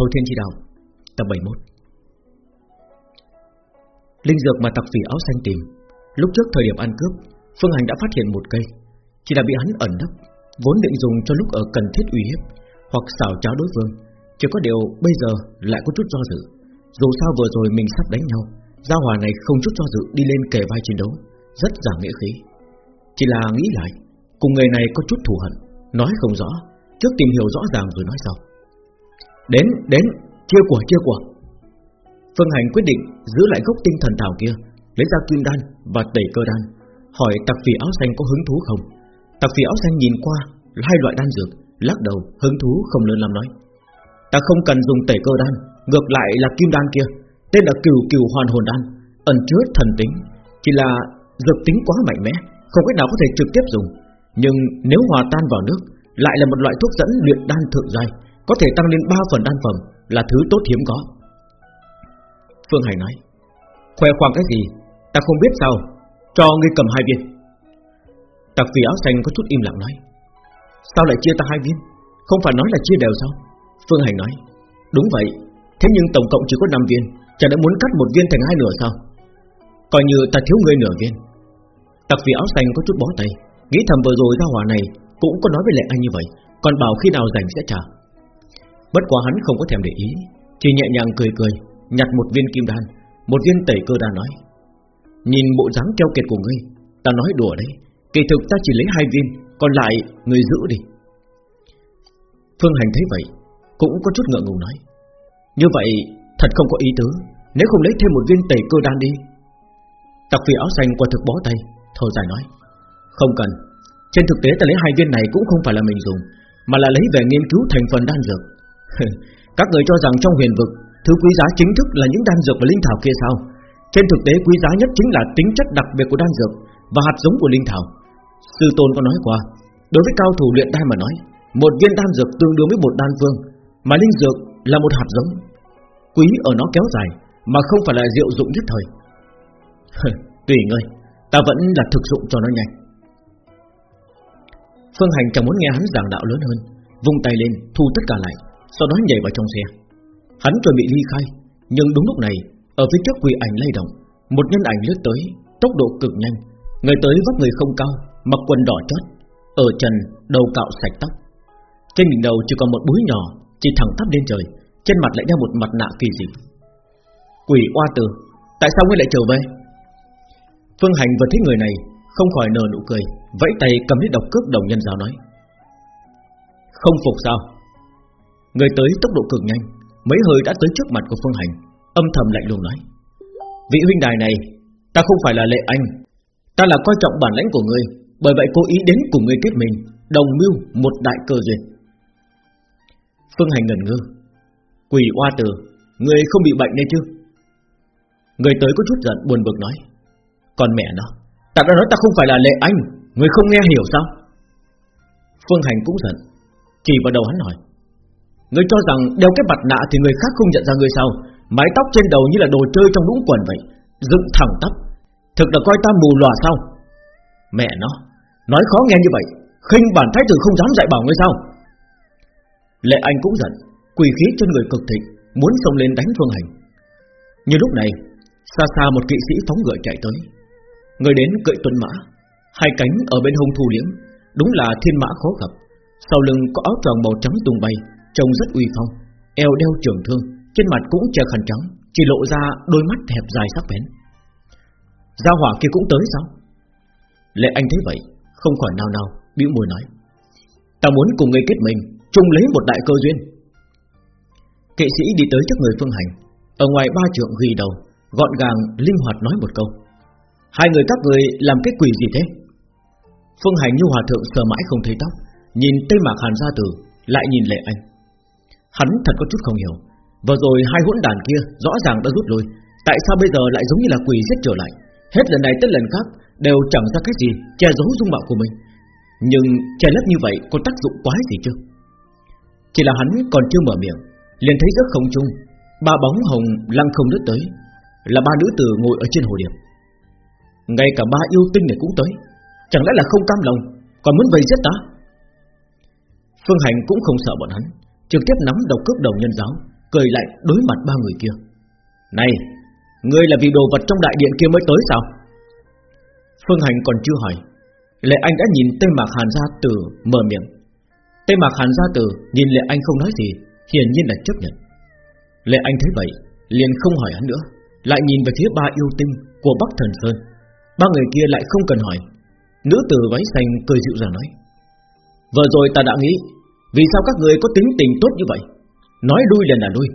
Thâu Thiên Chi Đạo Tập 71 Linh dược mà tặc phỉ áo xanh tìm, Lúc trước thời điểm ăn cướp, Phương Hành đã phát hiện một cây, Chỉ là bị hắn ẩn nấp, Vốn định dùng cho lúc ở cần thiết uy hiếp, Hoặc xảo tráo đối phương, Chỉ có điều bây giờ lại có chút do dự. Dù sao vừa rồi mình sắp đánh nhau, Gia hòa này không chút do dự đi lên kề vai chiến đấu, Rất giả nghĩa khí. Chỉ là nghĩ lại, Cùng người này có chút thù hận, Nói không rõ, Trước tìm hiểu rõ ràng rồi nói sau. Đến, đến, chia của, chia của. Phương Hành quyết định giữ lại gốc tinh thần thảo kia Lấy ra kim đan và tẩy cơ đan. Hỏi tặc phỉ áo xanh có hứng thú không? Tặc phỉ áo xanh nhìn qua Hai loại đan dược Lắc đầu hứng thú không lớn lắm nói. Ta không cần dùng tẩy cơ đan Ngược lại là kim đan kia Tên là cửu cửu hoàn hồn đan Ẩn chứa thần tính Chỉ là dược tính quá mạnh mẽ Không cách nào có thể trực tiếp dùng. Nhưng nếu hòa tan vào nước Lại là một loại thuốc dẫn luyện đan thượng giai có thể tăng lên 3 phần đan phẩm Là thứ tốt hiếm có. Phương Hải nói, Khoe khoang cái gì? Ta không biết sao. Cho ngươi cầm hai viên. Tặc vì áo xanh có chút im lặng nói, Sao lại chia ta hai viên? Không phải nói là chia đều sao? Phương Hải nói, Đúng vậy. Thế nhưng tổng cộng chỉ có 5 viên Chẳng đã muốn cắt một viên thành hai nửa sao? Coi như ta thiếu ngươi nửa viên. Tặc vì áo xanh có chút bó tay, Nghĩ thầm vừa rồi ra hỏa này Cũng có nói với lệ anh như vậy, Còn bảo khi nào rảnh sẽ trả. Bất quá hắn không có thèm để ý, Chỉ nhẹ nhàng cười cười, Nhặt một viên kim đan, Một viên tẩy cơ đan nói, Nhìn bộ dáng keo kiệt của ngươi, Ta nói đùa đấy, Kỳ thực ta chỉ lấy hai viên, Còn lại người giữ đi. Phương Hành thấy vậy, Cũng có chút ngượng ngùng nói, Như vậy, thật không có ý tứ, Nếu không lấy thêm một viên tẩy cơ đan đi. Tặc phi áo xanh qua thực bó tay, Thở dài nói, Không cần, Trên thực tế ta lấy hai viên này cũng không phải là mình dùng, Mà là lấy về nghiên cứu thành phần đan dược Các người cho rằng trong huyền vực, Thứ quý giá chính thức là những đan dược và linh thảo kia sao? Trên thực tế, quý giá nhất chính là tính chất đặc biệt của đan dược Và hạt giống của linh thảo. Sư Tôn có nói qua, Đối với cao thủ luyện đan mà nói, Một viên đan dược tương đương với một đan phương Mà linh dược là một hạt giống. Quý ở nó kéo dài, Mà không phải là diệu dụng nhất thời. Tùy ngươi, Ta vẫn là thực dụng cho nó nhanh. Phương Hành chẳng muốn nghe hắn giảng đạo lớn hơn, Vung tay lên, thu tất cả lại. Sau đó nhảy vào trong xe. Hắn chuẩn bị ly khai, Nhưng đúng lúc này, Ở phía trước quỷ ảnh lay động. Một nhân ảnh lướt tới, Tốc độ cực nhanh. Người tới vóc người không cao, Mặc quần đỏ chót, Ở trần đầu cạo sạch tóc. Trên đỉnh đầu chỉ còn một búi nhỏ, Chỉ thẳng tắp lên trời, Trên mặt lại đeo một mặt nạ kỳ dị. Quỷ oa tử Tại sao ngươi lại trở về? Phương Hành vừa thấy người này, Không khỏi nở nụ cười, Vẫy tay cầm lấy độc cước đồng nhân giáo nói. Không phục sao? Người tới tốc độ cực nhanh, Mấy hơi đã tới trước mặt của Phương Hành, Âm thầm lạnh lùng nói. Vị huynh đài này, Ta không phải là lệ anh, Ta là coi trọng bản lãnh của ngươi, Bởi vậy cố ý đến cùng ngươi kết mình, Đồng mưu một đại cơ duyên. Phương Hành ngẩn ngơ. Quỷ oa tử, Ngươi không bị bệnh đây chứ? Người tới có chút giận, buồn bực nói. Còn mẹ nó, Ta đã nói ta không phải là lệ anh Người không nghe hiểu sao? Phương Hành cũng giận, Chỉ vào đầu hắn hỏi. Người cho rằng đeo cái mặt nạ thì người khác không nhận ra người sao? Mái tóc trên đầu như là đồ chơi trong đũng quần vậy. Dựng thẳng tắp. Thực là coi ta mù lòa sao? Mẹ nó. Nói khó nghe như vậy, khinh bản thái tử không dám dạy bảo ngươi sao? Lệ Anh cũng giận. Quỳ khí trên người cực thịnh, Muốn xông lên đánh Phương Hành. Như lúc này, Xa xa một kỵ sĩ phóng ngựa chạy tới. Người đến cưỡi tuân mã, Hai cánh ở bên hông thu liếm, Đúng là thiên mã khó gặp. Sau lưng có áo tròn màu trắng tung bay Trông rất uy phong, Eo đeo trường thương, Trên mặt cũng che khăn trắng, Chỉ lộ ra đôi mắt hẹp dài sắc bén. Gia hỏa kia cũng tới sao? Lệ anh thấy vậy, Không khỏi nào nào bĩu môi nói, Ta muốn cùng ngươi kết mình chung lấy một đại cơ duyên. Kỵ sĩ đi tới trước người Phương Hành, Ở ngoài ba trượng ghi đầu, Gọn gàng, linh hoạt nói một câu, Hai người các người làm cái quỷ gì thế? Phương Hành như hòa thượng sờ mãi không thấy tóc, Nhìn Tây Mạc Hàn gia tử, Lại nhìn Lệ Anh. Hắn thật có chút không hiểu. Vừa rồi hai hỗn đàn kia rõ ràng đã rút lui. Tại sao bây giờ lại giống như là quỷ giết trở lại? Hết lần này tới lần khác Đều chẳng ra cái gì che giấu dung mạo của mình. Nhưng che lấp như vậy Có tác dụng quá gì chứ? Chỉ là hắn còn chưa mở miệng, liền thấy rất không trung, Ba bóng hồng lăng không lướt tới, Là ba nữ tử ngồi ở trên hồ điệp. Ngay cả ba yêu tinh này cũng tới, Chẳng lẽ là không cam lòng, Còn muốn vây giết ta? Phương Hành cũng không sợ bọn hắn Trực tiếp nắm đầu cướp đầu nhân giáo, Cười lạnh đối mặt ba người kia. Này, Ngươi là vì đồ vật trong đại điện kia mới tới sao? Phương Hành còn chưa hỏi, Lệ Anh đã nhìn Tây Mạc Hàn Gia Tử mở miệng. Tây Mạc Hàn Gia Tử nhìn Lệ Anh không nói gì, Hiển nhiên là chấp nhận. Lệ Anh thấy vậy, liền không hỏi hắn nữa, Lại nhìn về phía ba yêu tinh của Bắc Thần Sơn. Ba người kia lại không cần hỏi. Nữ tử váy xanh cười dịu dàng nói, Vừa rồi ta đã nghĩ vì sao các người có tính tình tốt như vậy? Nói đuôi lên là đuôi.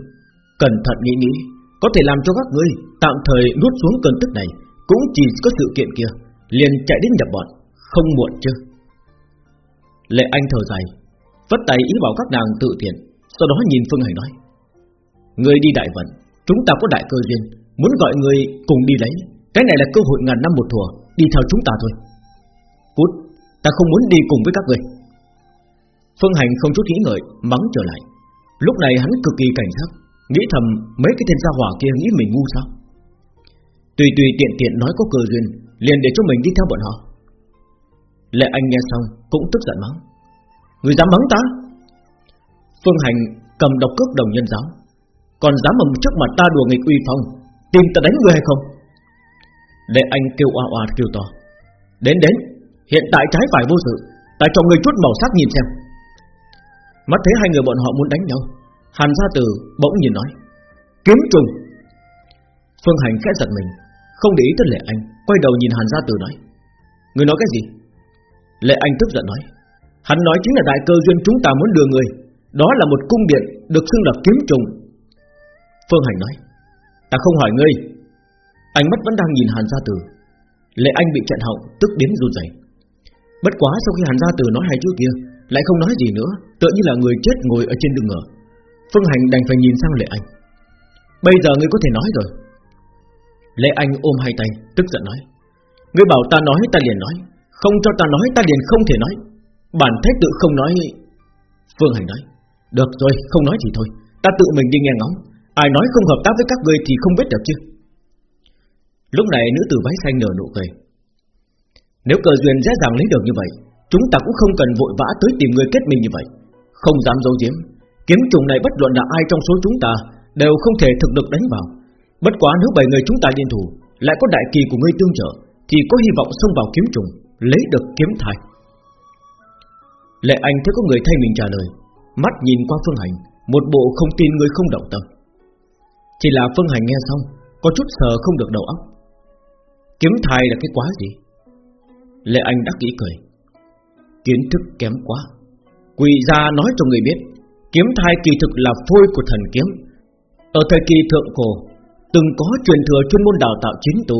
Cẩn thận nghĩ nghĩ, Có thể làm cho các người tạm thời nuốt xuống cơn tức này, Cũng chỉ có sự kiện kia, Liền chạy đến nhập bọn, Không muộn chứ. Lệ Anh thở dài Vất tay ý bảo các nàng tự tiện Sau đó nhìn Phương Hải nói, Người đi đại vận, Chúng ta có đại cơ duyên, Muốn gọi người cùng đi lấy. Cái này là cơ hội ngàn năm một thùa, Đi theo chúng ta thôi. Cút, Ta không muốn đi cùng với các người. Phương Hành không chút nghĩ ngợi, Mắng trở lại. Lúc này hắn cực kỳ cảnh giác, Nghĩ thầm mấy cái tên gia hỏa kia nghĩ mình ngu sao? Tùy tùy tiện tiện nói có cơ duyên, Liền để cho mình đi theo bọn họ. Lệ Anh nghe xong Cũng tức giận mắng. Người dám mắng ta? Phương Hành cầm độc cước đồng nhân giáo. Còn dám mầm trước mặt ta đùa nghịch uy phong, Tìm ta đánh người hay không? Lệ Anh kêu oa oa kêu to. Đến đến, Hiện tại trái phải vô sự, Ta cho người chút màu sắc nhìn xem. Mắt thấy hai người bọn họ muốn đánh nhau, Hàn gia tử bỗng nhìn nói, Kiếm trùng. Phương Hành khẽ giật mình, Không để ý tới Lệ Anh, Quay đầu nhìn Hàn gia tử nói, Người nói cái gì? Lệ Anh tức giận nói, Hắn nói chính là đại cơ duyên chúng ta muốn đưa người, Đó là một cung điện Được xưng là kiếm trùng. Phương Hành nói, Ta không hỏi ngươi. Ánh mắt vẫn đang nhìn Hàn gia tử. Lệ Anh bị trận họng, tức đến run rẩy. Bất quá sau khi Hàn gia tử nói hai chữ kia lại không nói gì nữa, Tựa như là người chết ngồi ở trên đường ngờ Phương Hành đành phải nhìn sang Lệ Anh. Bây giờ ngươi có thể nói rồi. Lệ Anh ôm hai tay, Tức giận nói. Ngươi bảo ta nói, ta liền nói. Không cho ta nói, ta liền không thể nói. Bản thế tự không nói. Phương Hành nói. Được rồi, không nói thì thôi. Ta tự mình đi nghe ngóng. Ai nói không hợp tác với các ngươi thì không biết được chứ. Lúc này nữ tử váy xanh nở nụ cười. Nếu cờ duyên dễ dàng lấy được như vậy Chúng ta cũng không cần vội vã tới tìm người kết minh như vậy. Không dám giấu giếm, Kiếm trùng này bất luận là ai trong số chúng ta Đều không thể thực được đánh vào. Bất quá nếu bảy người chúng ta liên thủ, Lại có đại kỳ của ngươi tương trợ, Thì có hy vọng xông vào kiếm trùng Lấy được kiếm thai. Lệ Anh thấy có người thay mình trả lời, Mắt nhìn qua Phương Hành, Một bộ không tin người không động tâm. Chỉ là Phương Hành nghe xong, Có chút sờ không được đầu óc. Kiếm thai là cái quá gì? Lệ Anh đắc ý cười. Kiến thức kém quá. Quỳ ra nói cho người biết, Kiếm thai kỳ thực là phôi của thần kiếm. Ở thời kỳ thượng cổ, Từng có truyền thừa chuyên môn đào tạo chính tu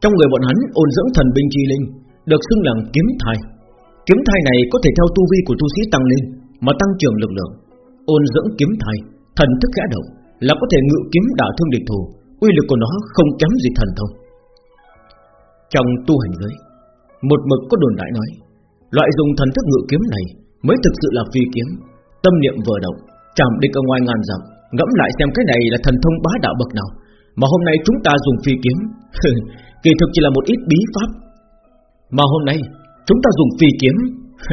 Trong người bọn hắn ôn dưỡng thần binh chi linh, Được xưng là kiếm thai. Kiếm thai này có thể theo tu vi của tu sĩ tăng lên, Mà tăng trưởng lực lượng. Ôn dưỡng kiếm thai, Thần thức khẽ động, Là có thể ngự kiếm đả thương địch thủ. Uy lực của nó không kém gì thần thông. Trong tu hành giới, Một mực có đồn đại nói Loại dùng thần thức ngự kiếm này Mới thực sự là phi kiếm. Tâm niệm vừa động, Chạm địch ở ngoài ngàn dặm, Ngẫm lại xem cái này là thần thông bá đạo bậc nào. Mà hôm nay chúng ta dùng phi kiếm, Kỳ thực chỉ là một ít bí pháp. Mà hôm nay, Chúng ta dùng phi kiếm,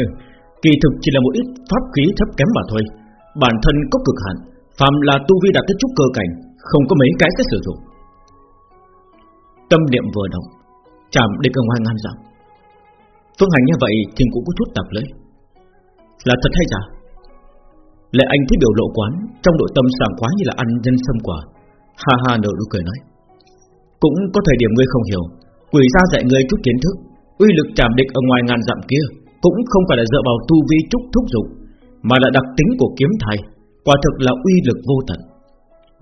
Kỳ thực chỉ là một ít pháp khí thấp kém mà thôi. Bản thân có cực hạn Phạm là tu vi đạt tới chút cơ cảnh, Không có mấy cái sẽ sử dụng. Tâm niệm vừa động, Chạm địch ở ngoài ngàn dặm Phương Hành như vậy thì cũng có chút tạp lấy Là thật hay giả? Lệ Anh thấy biểu lộ quán Trong nội tâm sảng quá như là ăn nhân sâm quả. Ha ha nở nụ cười nói. Cũng có thời điểm ngươi không hiểu. Quỷ ra dạy ngươi chút kiến thức, Uy lực chạm địch ở ngoài ngàn dặm kia Cũng không phải là dựa vào tu vi trúc thúc dụng, Mà là đặc tính của kiếm thai, Quả thực là uy lực vô tận.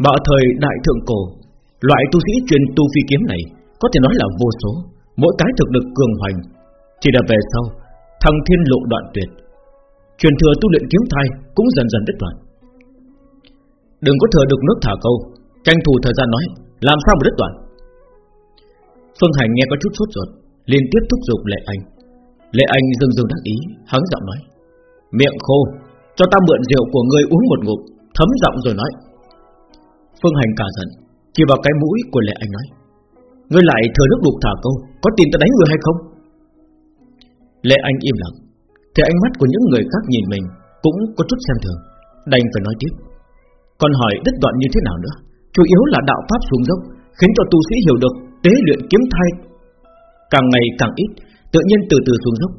Mà ở thời đại thượng cổ, Loại tu sĩ truyền tu phi kiếm này Có thể nói là vô số, Mỗi cái thực lực cường hoành chỉ là về sau Thăng thiên lộ đoạn tuyệt. Truyền thừa tu luyện kiếm thai Cũng dần dần đứt đoạn. Đừng có thừa được nước thả câu. Tranh thủ thời gian nói, Làm sao mà đứt đoạn? Phương Hành nghe có chút sốt ruột, liên tiếp thúc giục Lệ Anh. Lệ Anh dừng dừng đắc ý, Hắng giọng nói, Miệng khô, Cho ta mượn rượu của ngươi uống một ngụm, Thấm giọng rồi nói. Phương Hành cả giận, Chỉ vào cái mũi của Lệ Anh nói, Ngươi lại thừa nước đục thả câu, Có tin ta đánh ngươi hay không? Lệ Anh im lặng. Thì ánh mắt của những người khác nhìn mình Cũng có chút xem thường. Đành phải nói tiếp. Còn hỏi đứt đoạn như thế nào nữa? Chủ yếu là đạo pháp xuống dốc, Khiến cho tu sĩ hiểu được tế luyện kiếm thai Càng ngày càng ít, Tự nhiên từ từ xuống dốc.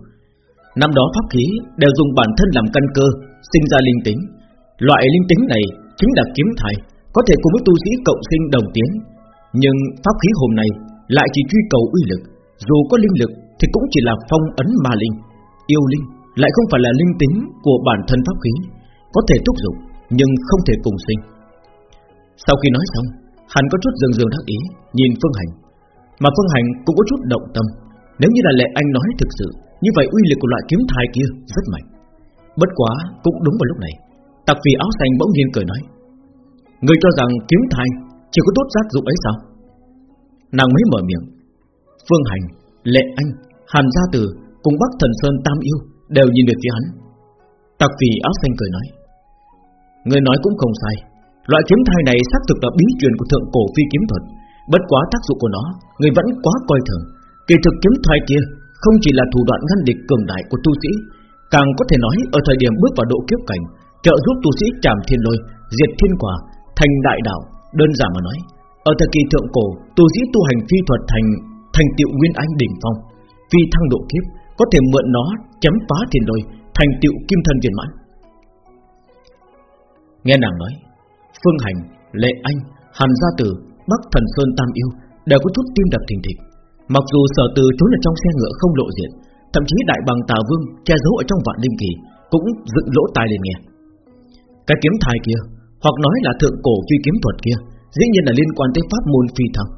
Năm đó pháp khí đều dùng bản thân làm căn cơ, Sinh ra linh tính. Loại linh tính này chính là kiếm thai, Có thể cùng với tu sĩ cộng sinh đồng tiến. Nhưng pháp khí hôm nay Lại chỉ truy cầu uy lực, Dù có linh lực thì cũng chỉ là phong ấn ma linh. Yêu linh lại không phải là linh tính của bản thân pháp khí Có thể thúc giục Nhưng không thể cùng sinh. Sau khi nói xong Hắn có chút dường dường đắc ý Nhìn Phương Hành Mà Phương Hành cũng có chút động tâm. Nếu như là lệ anh nói thực sự Như vậy uy lực của loại kiếm thai kia rất mạnh. Bất quá cũng đúng vào lúc này Tặc vì áo xanh bỗng nhiên cười nói Người cho rằng kiếm thai Chỉ có tốt giác dụng ấy sao? Nàng mới mở miệng Phương Hành, Lệ Anh, Hàn Gia Tử Cùng Bắc Thần Sơn Tam Yêu Đều nhìn được phía hắn. Tặc vì áo xanh cười nói Người nói cũng không sai. Loại kiếm thai này xác thực là bí truyền của thượng cổ phi kiếm thuật. Bất quá tác dụng của nó Người vẫn quá coi thường. Kỳ thực kiếm thai kia Không chỉ là thủ đoạn ngăn địch cường đại của tu sĩ, Càng có thể nói ở thời điểm bước vào độ kiếp cảnh, Trợ giúp tu sĩ chạm thiên lôi, Diệt thiên quả, Thành đại đạo. Đơn giản mà nói, Ở thời kỳ thượng cổ, Tu sĩ tu hành phi thuật thành Thành tiệu nguyên anh đỉnh phong. Phi thăng độ kiếp Có thể mượn nó chấm phá thiên lôi Thành tiệu kim thân viên mãn Nghe nàng nói Phương Hành, Lệ Anh, Hàn Gia Tử, Bắc Thần Sơn Tam Yêu đều có chút tim đập thình thịch. Mặc dù sở từ trốn ở trong xe ngựa không lộ diện, thậm chí đại bằng Tà Vương che giấu ở trong vạn linh kỳ cũng dựng lỗ tai lên nghe. Cái kiếm thai kia, hoặc nói là thượng cổ truy kiếm thuật kia, dĩ nhiên là liên quan tới pháp môn phi thăng.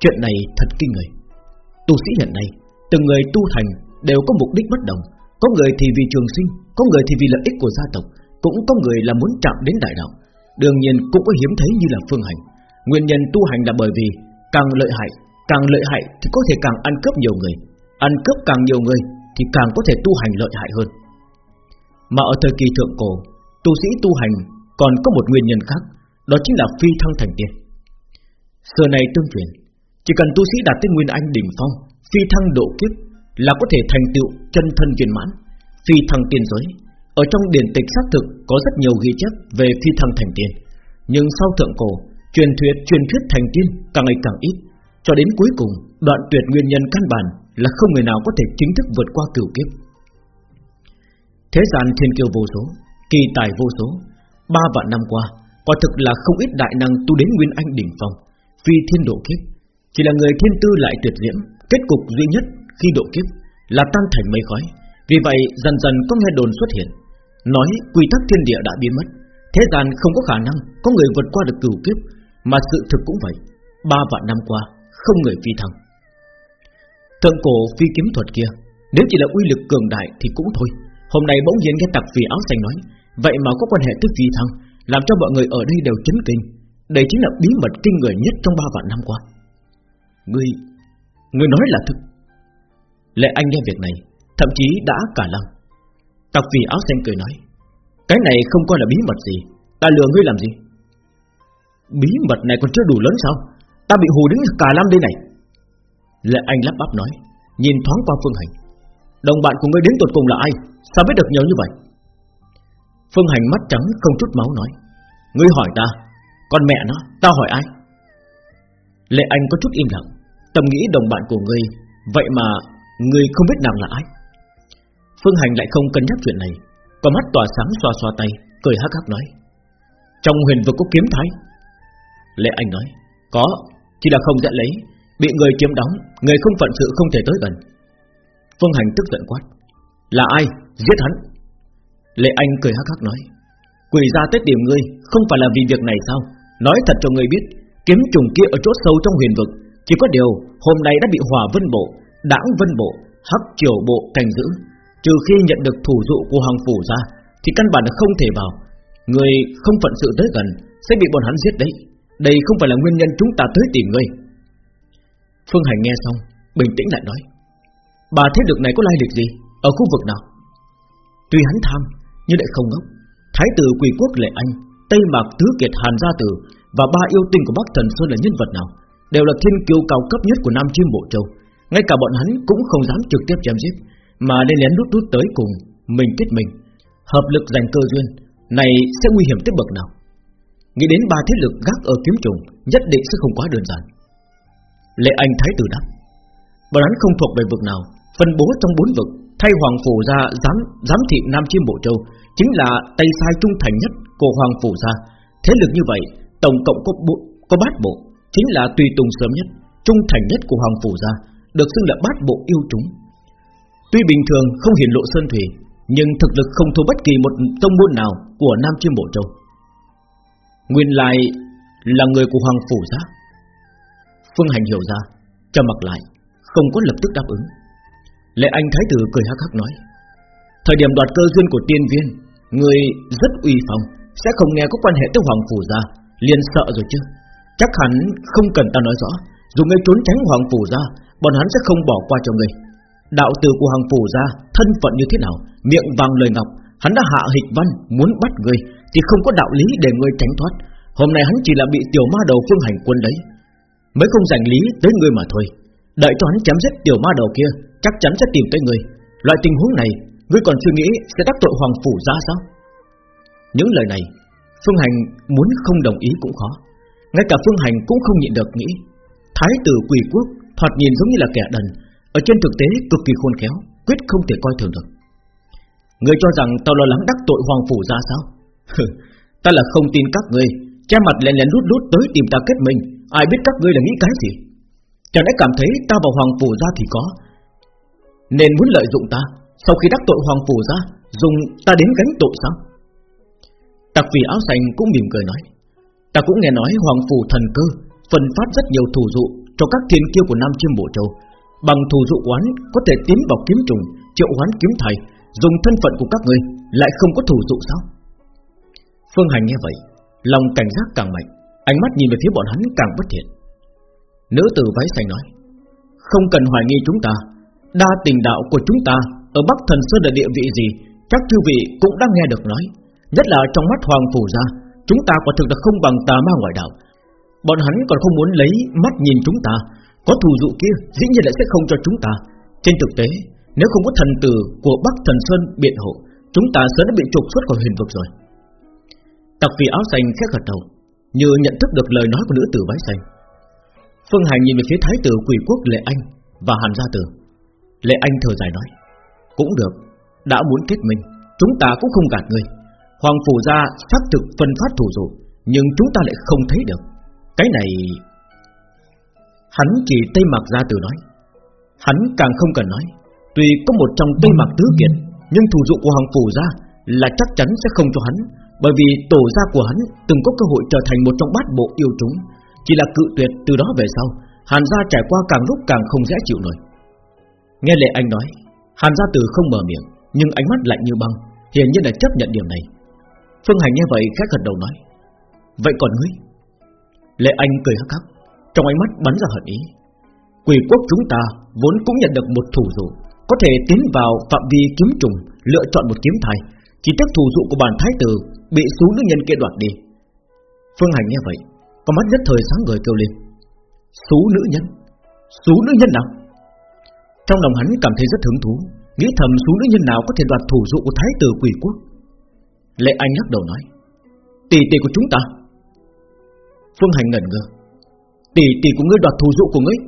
Chuyện này thật kinh người. Tu sĩ hiện nay, từng người tu thành đều có mục đích bất đồng, có người thì vì trường sinh, có người thì vì lợi ích của gia tộc, cũng có người là muốn chạm đến đại đạo. Đương nhiên cũng có hiếm thấy như là phương hành. Nguyên nhân tu hành là bởi vì Càng lợi hại, càng lợi hại Thì có thể càng ăn cướp nhiều người. Ăn cướp càng nhiều người Thì càng có thể tu hành lợi hại hơn. Mà ở thời kỳ thượng cổ Tu sĩ tu hành còn có một nguyên nhân khác Đó chính là phi thăng thành tiên. Xưa này tương truyền Chỉ cần tu sĩ đạt tới nguyên anh đỉnh phong Phi thăng độ kiếp Là có thể thành tựu chân thân viên mãn. Phi thăng tiên giới ở trong điển tịch xác thực có rất nhiều ghi chép về phi thăng thành tiên, nhưng sau thượng cổ, truyền thuyết truyền thuyết thành tiên càng ngày càng ít, cho đến cuối cùng, đoạn tuyệt nguyên nhân căn bản là không người nào có thể chính thức vượt qua cửu kiếp. Thế gian thiên kiêu vô số, kỳ tài vô số, ba vạn năm qua, quả thực là không ít đại năng tu đến nguyên anh đỉnh phong, phi thiên độ kiếp, chỉ là người thiên tư lại tuyệt diễm, kết cục duy nhất khi độ kiếp là tan thành mây khói. Vì vậy, dần dần có nghe đồn xuất hiện, Nói quy tắc thiên địa đã biến mất. Thế gian không có khả năng Có người vượt qua được cửu kiếp, Mà sự thực cũng vậy. Ba vạn năm qua, không người phi thăng. Thượng cổ phi kiếm thuật kia, Nếu chỉ là uy lực cường đại thì cũng thôi. Hôm nay bỗng nhiên nghe tặc vì áo xanh nói, Vậy mà có quan hệ tới phi thăng, Làm cho mọi người ở đây đều chấn kinh. Đây chính là bí mật kinh người nhất trong ba vạn năm qua. Ngươi người nói là thực. Lệ anh nghe việc này, Thậm chí đã cả lăng. Tặc vì áo xanh cười nói, Cái này không coi là bí mật gì, Ta lừa ngươi làm gì? Bí mật này còn chưa đủ lớn sao? Ta bị hù đến cả năm đây này. Lệ anh lắp bắp nói, Nhìn thoáng qua Phương Hành. Đồng bạn của ngươi đến tuột cùng là ai? Sao biết được nhiều như vậy? Phương Hành mắt trắng không chút máu nói, Ngươi hỏi ta Còn mẹ nó, ta hỏi ai? Lệ anh có chút im lặng. Tâm nghĩ đồng bạn của ngươi Vậy mà Ngươi không biết nàng là ai. Phương Hành lại không cân nhắc chuyện này Có mắt tỏa sáng xoa xoa tay Cười hắc hắc nói Trong huyền vực có kiếm thái. Lệ Anh nói Có, chỉ là không dễ lấy Bị người chiếm đóng Người không phận sự không thể tới gần. Phương Hành tức giận quát Là ai? Giết hắn. Lệ Anh cười hắc hắc nói Quỷ ra tới tìm ngươi Không phải là vì việc này sao? Nói thật cho ngươi biết Kiếm trùng kia ở chỗ sâu trong huyền vực chỉ có điều, hôm nay đã bị hỏa vân bộ, Đảng vân bộ, Hắc triều bộ canh giữ. Trừ khi nhận được thủ dụ của hoàng phủ ra, Thì căn bản là không thể vào. Người không phận sự tới gần Sẽ bị bọn hắn giết đấy. Đây không phải là nguyên nhân chúng ta tới tìm ngươi. Phương Hành nghe xong, Bình tĩnh lại nói, Bà thế lực này có lai lịch gì? Ở khu vực nào? Tuy hắn tham, nhưng lại không ngốc. Thái tử quỳ quốc lệ anh, Tây mạc tứ kiệt hàn gia tử Và ba yêu tinh của Bắc Thần Sơn là nhân vật nào? Đều là thiên kiêu cao cấp nhất của Nam Chiêm Bộ Châu. Ngay cả bọn hắn cũng không dám trực tiếp chém giết mà nên lén lút rút tới cùng Mình kết mình. Hợp lực giành cơ duyên Này sẽ nguy hiểm tới bậc nào? Nghĩ đến ba thế lực gác ở kiếm trùng Nhất định sẽ không quá đơn giản. Lệ Anh Thái Tử đáp Bọn hắn không thuộc về vực nào Phân bố trong bốn vực Thay Hoàng Phủ ra giám, giám thị Nam Chiêm Bộ Châu Chính là tay sai trung thành nhất của Hoàng Phủ ra Thế lực như vậy Tổng cộng có, bộ, có bát bộ Chính là tùy tùng sớm nhất Trung thành nhất của Hoàng Phủ gia, Được xưng là bát bộ yêu chúng. Tuy bình thường không hiển lộ sơn thủy Nhưng thực lực không thua bất kỳ một tông môn nào Của Nam Chiêm Bộ Châu. Nguyên lại là người của Hoàng Phủ gia, Phương Hành hiểu ra Cho mặc lại Không có lập tức đáp ứng. Lệ Anh Thái Tử cười hắc hắc nói Thời điểm đoạt cơ duyên của tiên viên Người rất uy phong Sẽ không nghe có quan hệ tới Hoàng Phủ gia, liền sợ rồi chứ. Chắc hẳn không cần ta nói rõ. Dù ngươi trốn tránh Hoàng Phủ ra, Bọn hắn sẽ không bỏ qua cho ngươi. Đạo tử của Hoàng Phủ ra, Thân phận như thế nào? Miệng vàng lời ngọc, Hắn đã hạ hịch văn, muốn bắt ngươi, Thì không có đạo lý để ngươi tránh thoát. Hôm nay hắn chỉ là bị tiểu ma đầu phương hành quân đấy. Mới không giành lý tới ngươi mà thôi. Đợi cho hắn chém giết tiểu ma đầu kia, Chắc chắn sẽ tìm tới ngươi. Loại tình huống này, Ngươi còn suy nghĩ sẽ đắc tội Hoàng Phủ ra sao? Những lời này, Phương Hành muốn không đồng ý cũng khó. Ngay cả Phương Hành cũng không nhịn được nghĩ. Thái tử quỷ quốc, Thoạt nhìn giống như là kẻ đần. Ở trên thực tế, cực kỳ khôn khéo, Quyết không thể coi thường được. Người cho rằng tao lo lắng đắc tội Hoàng Phủ ra sao? Ta là không tin các ngươi. Che mặt lén lén lút lút tới tìm ta kết minh. Ai biết các ngươi là nghĩ cái gì? Chẳng lẽ cảm thấy ta vào Hoàng Phủ ra thì có? Nên muốn lợi dụng ta, Sau khi đắc tội Hoàng Phủ ra, Dùng ta đến gánh tội sao? Tặc vì áo xanh cũng mỉm cười nói. Ta cũng nghe nói Hoàng Phủ thần cơ Phân phát rất nhiều thủ dụ Cho các thiên kiêu của Nam Chiêm Bộ Châu. Bằng thủ dụ quán có thể tiến vào kiếm trùng, Triệu hoán kiếm thầy, Dùng thân phận của các ngươi Lại không có thủ dụ sao? Phương Hành nghe vậy, Lòng cảnh giác càng mạnh, Ánh mắt nhìn về phía bọn hắn càng bất thiện. Nữ tử váy xanh nói, Không cần hoài nghi chúng ta, Đa tình đạo của chúng ta Ở Bắc Thần Sơn là địa vị gì, Chắc thư vị cũng đã nghe được nói, Nhất là trong mắt Hoàng Phủ gia Chúng ta quả thực là không bằng tà ma ngoại đạo. Bọn hắn còn không muốn lấy mắt nhìn chúng ta Có thù dụ kia Dĩ nhiên là sẽ không cho chúng ta. Trên thực tế Nếu không có thần tử của Bắc Thần Sơn biện hộ Chúng ta sớm đã bị trục xuất khỏi huyền vực rồi. Tặc vì áo xanh khẽ gật đầu Như nhận thức được lời nói của nữ tử váy xanh. Phương Hành nhìn về phía thái tử quỷ quốc Lệ Anh Và Hàn Gia Tử. Lệ Anh thở dài nói Cũng được, đã muốn kết minh Chúng ta cũng không gạt người Hoàng Phủ Gia xác thực phân phát thủ dụ Nhưng chúng ta lại không thấy được. Cái này, Hắn chỉ Tây Mạc Gia Tử nói. Hắn càng không cần nói, Tuy có một trong Tây Mạc Tứ Kiệt, Nhưng thủ dụ của Hoàng Phủ Gia Là chắc chắn sẽ không cho hắn, Bởi vì tổ gia của hắn Từng có cơ hội trở thành một trong bát bộ yêu chúng. Chỉ là cự tuyệt từ đó về sau, Hàn gia trải qua càng lúc càng không dễ chịu nổi. Nghe lệ anh nói, Hàn gia tử không mở miệng, Nhưng ánh mắt lạnh như băng, Hiển nhiên là chấp nhận điểm này. Phương Hành nghe vậy khẽ gật đầu nói, Vậy còn ngươi? Lệ Anh cười hắc hắc, Trong ánh mắt bắn ra hận ý. Quỷ quốc chúng ta vốn cũng nhận được một thủ dụ, Có thể tiến vào phạm vi kiếm trùng, Lựa chọn một kiếm thai, Chỉ tiếc thủ dụ của bản thái tử Bị số nữ nhân kia đoạt đi. Phương Hành nghe vậy, Có mắt nhất thời sáng người kêu lên. Số nữ nhân? Số nữ nhân nào? Trong lòng hắn cảm thấy rất hứng thú, Nghĩ thầm số nữ nhân nào có thể đoạt thủ dụ của thái tử quỷ quốc. Lệ Anh lắc đầu nói, Tỷ tỷ của chúng ta. Phương Hành ngẩn ngơ, Tỷ tỷ của ngươi đoạt thù dụ của ngươi.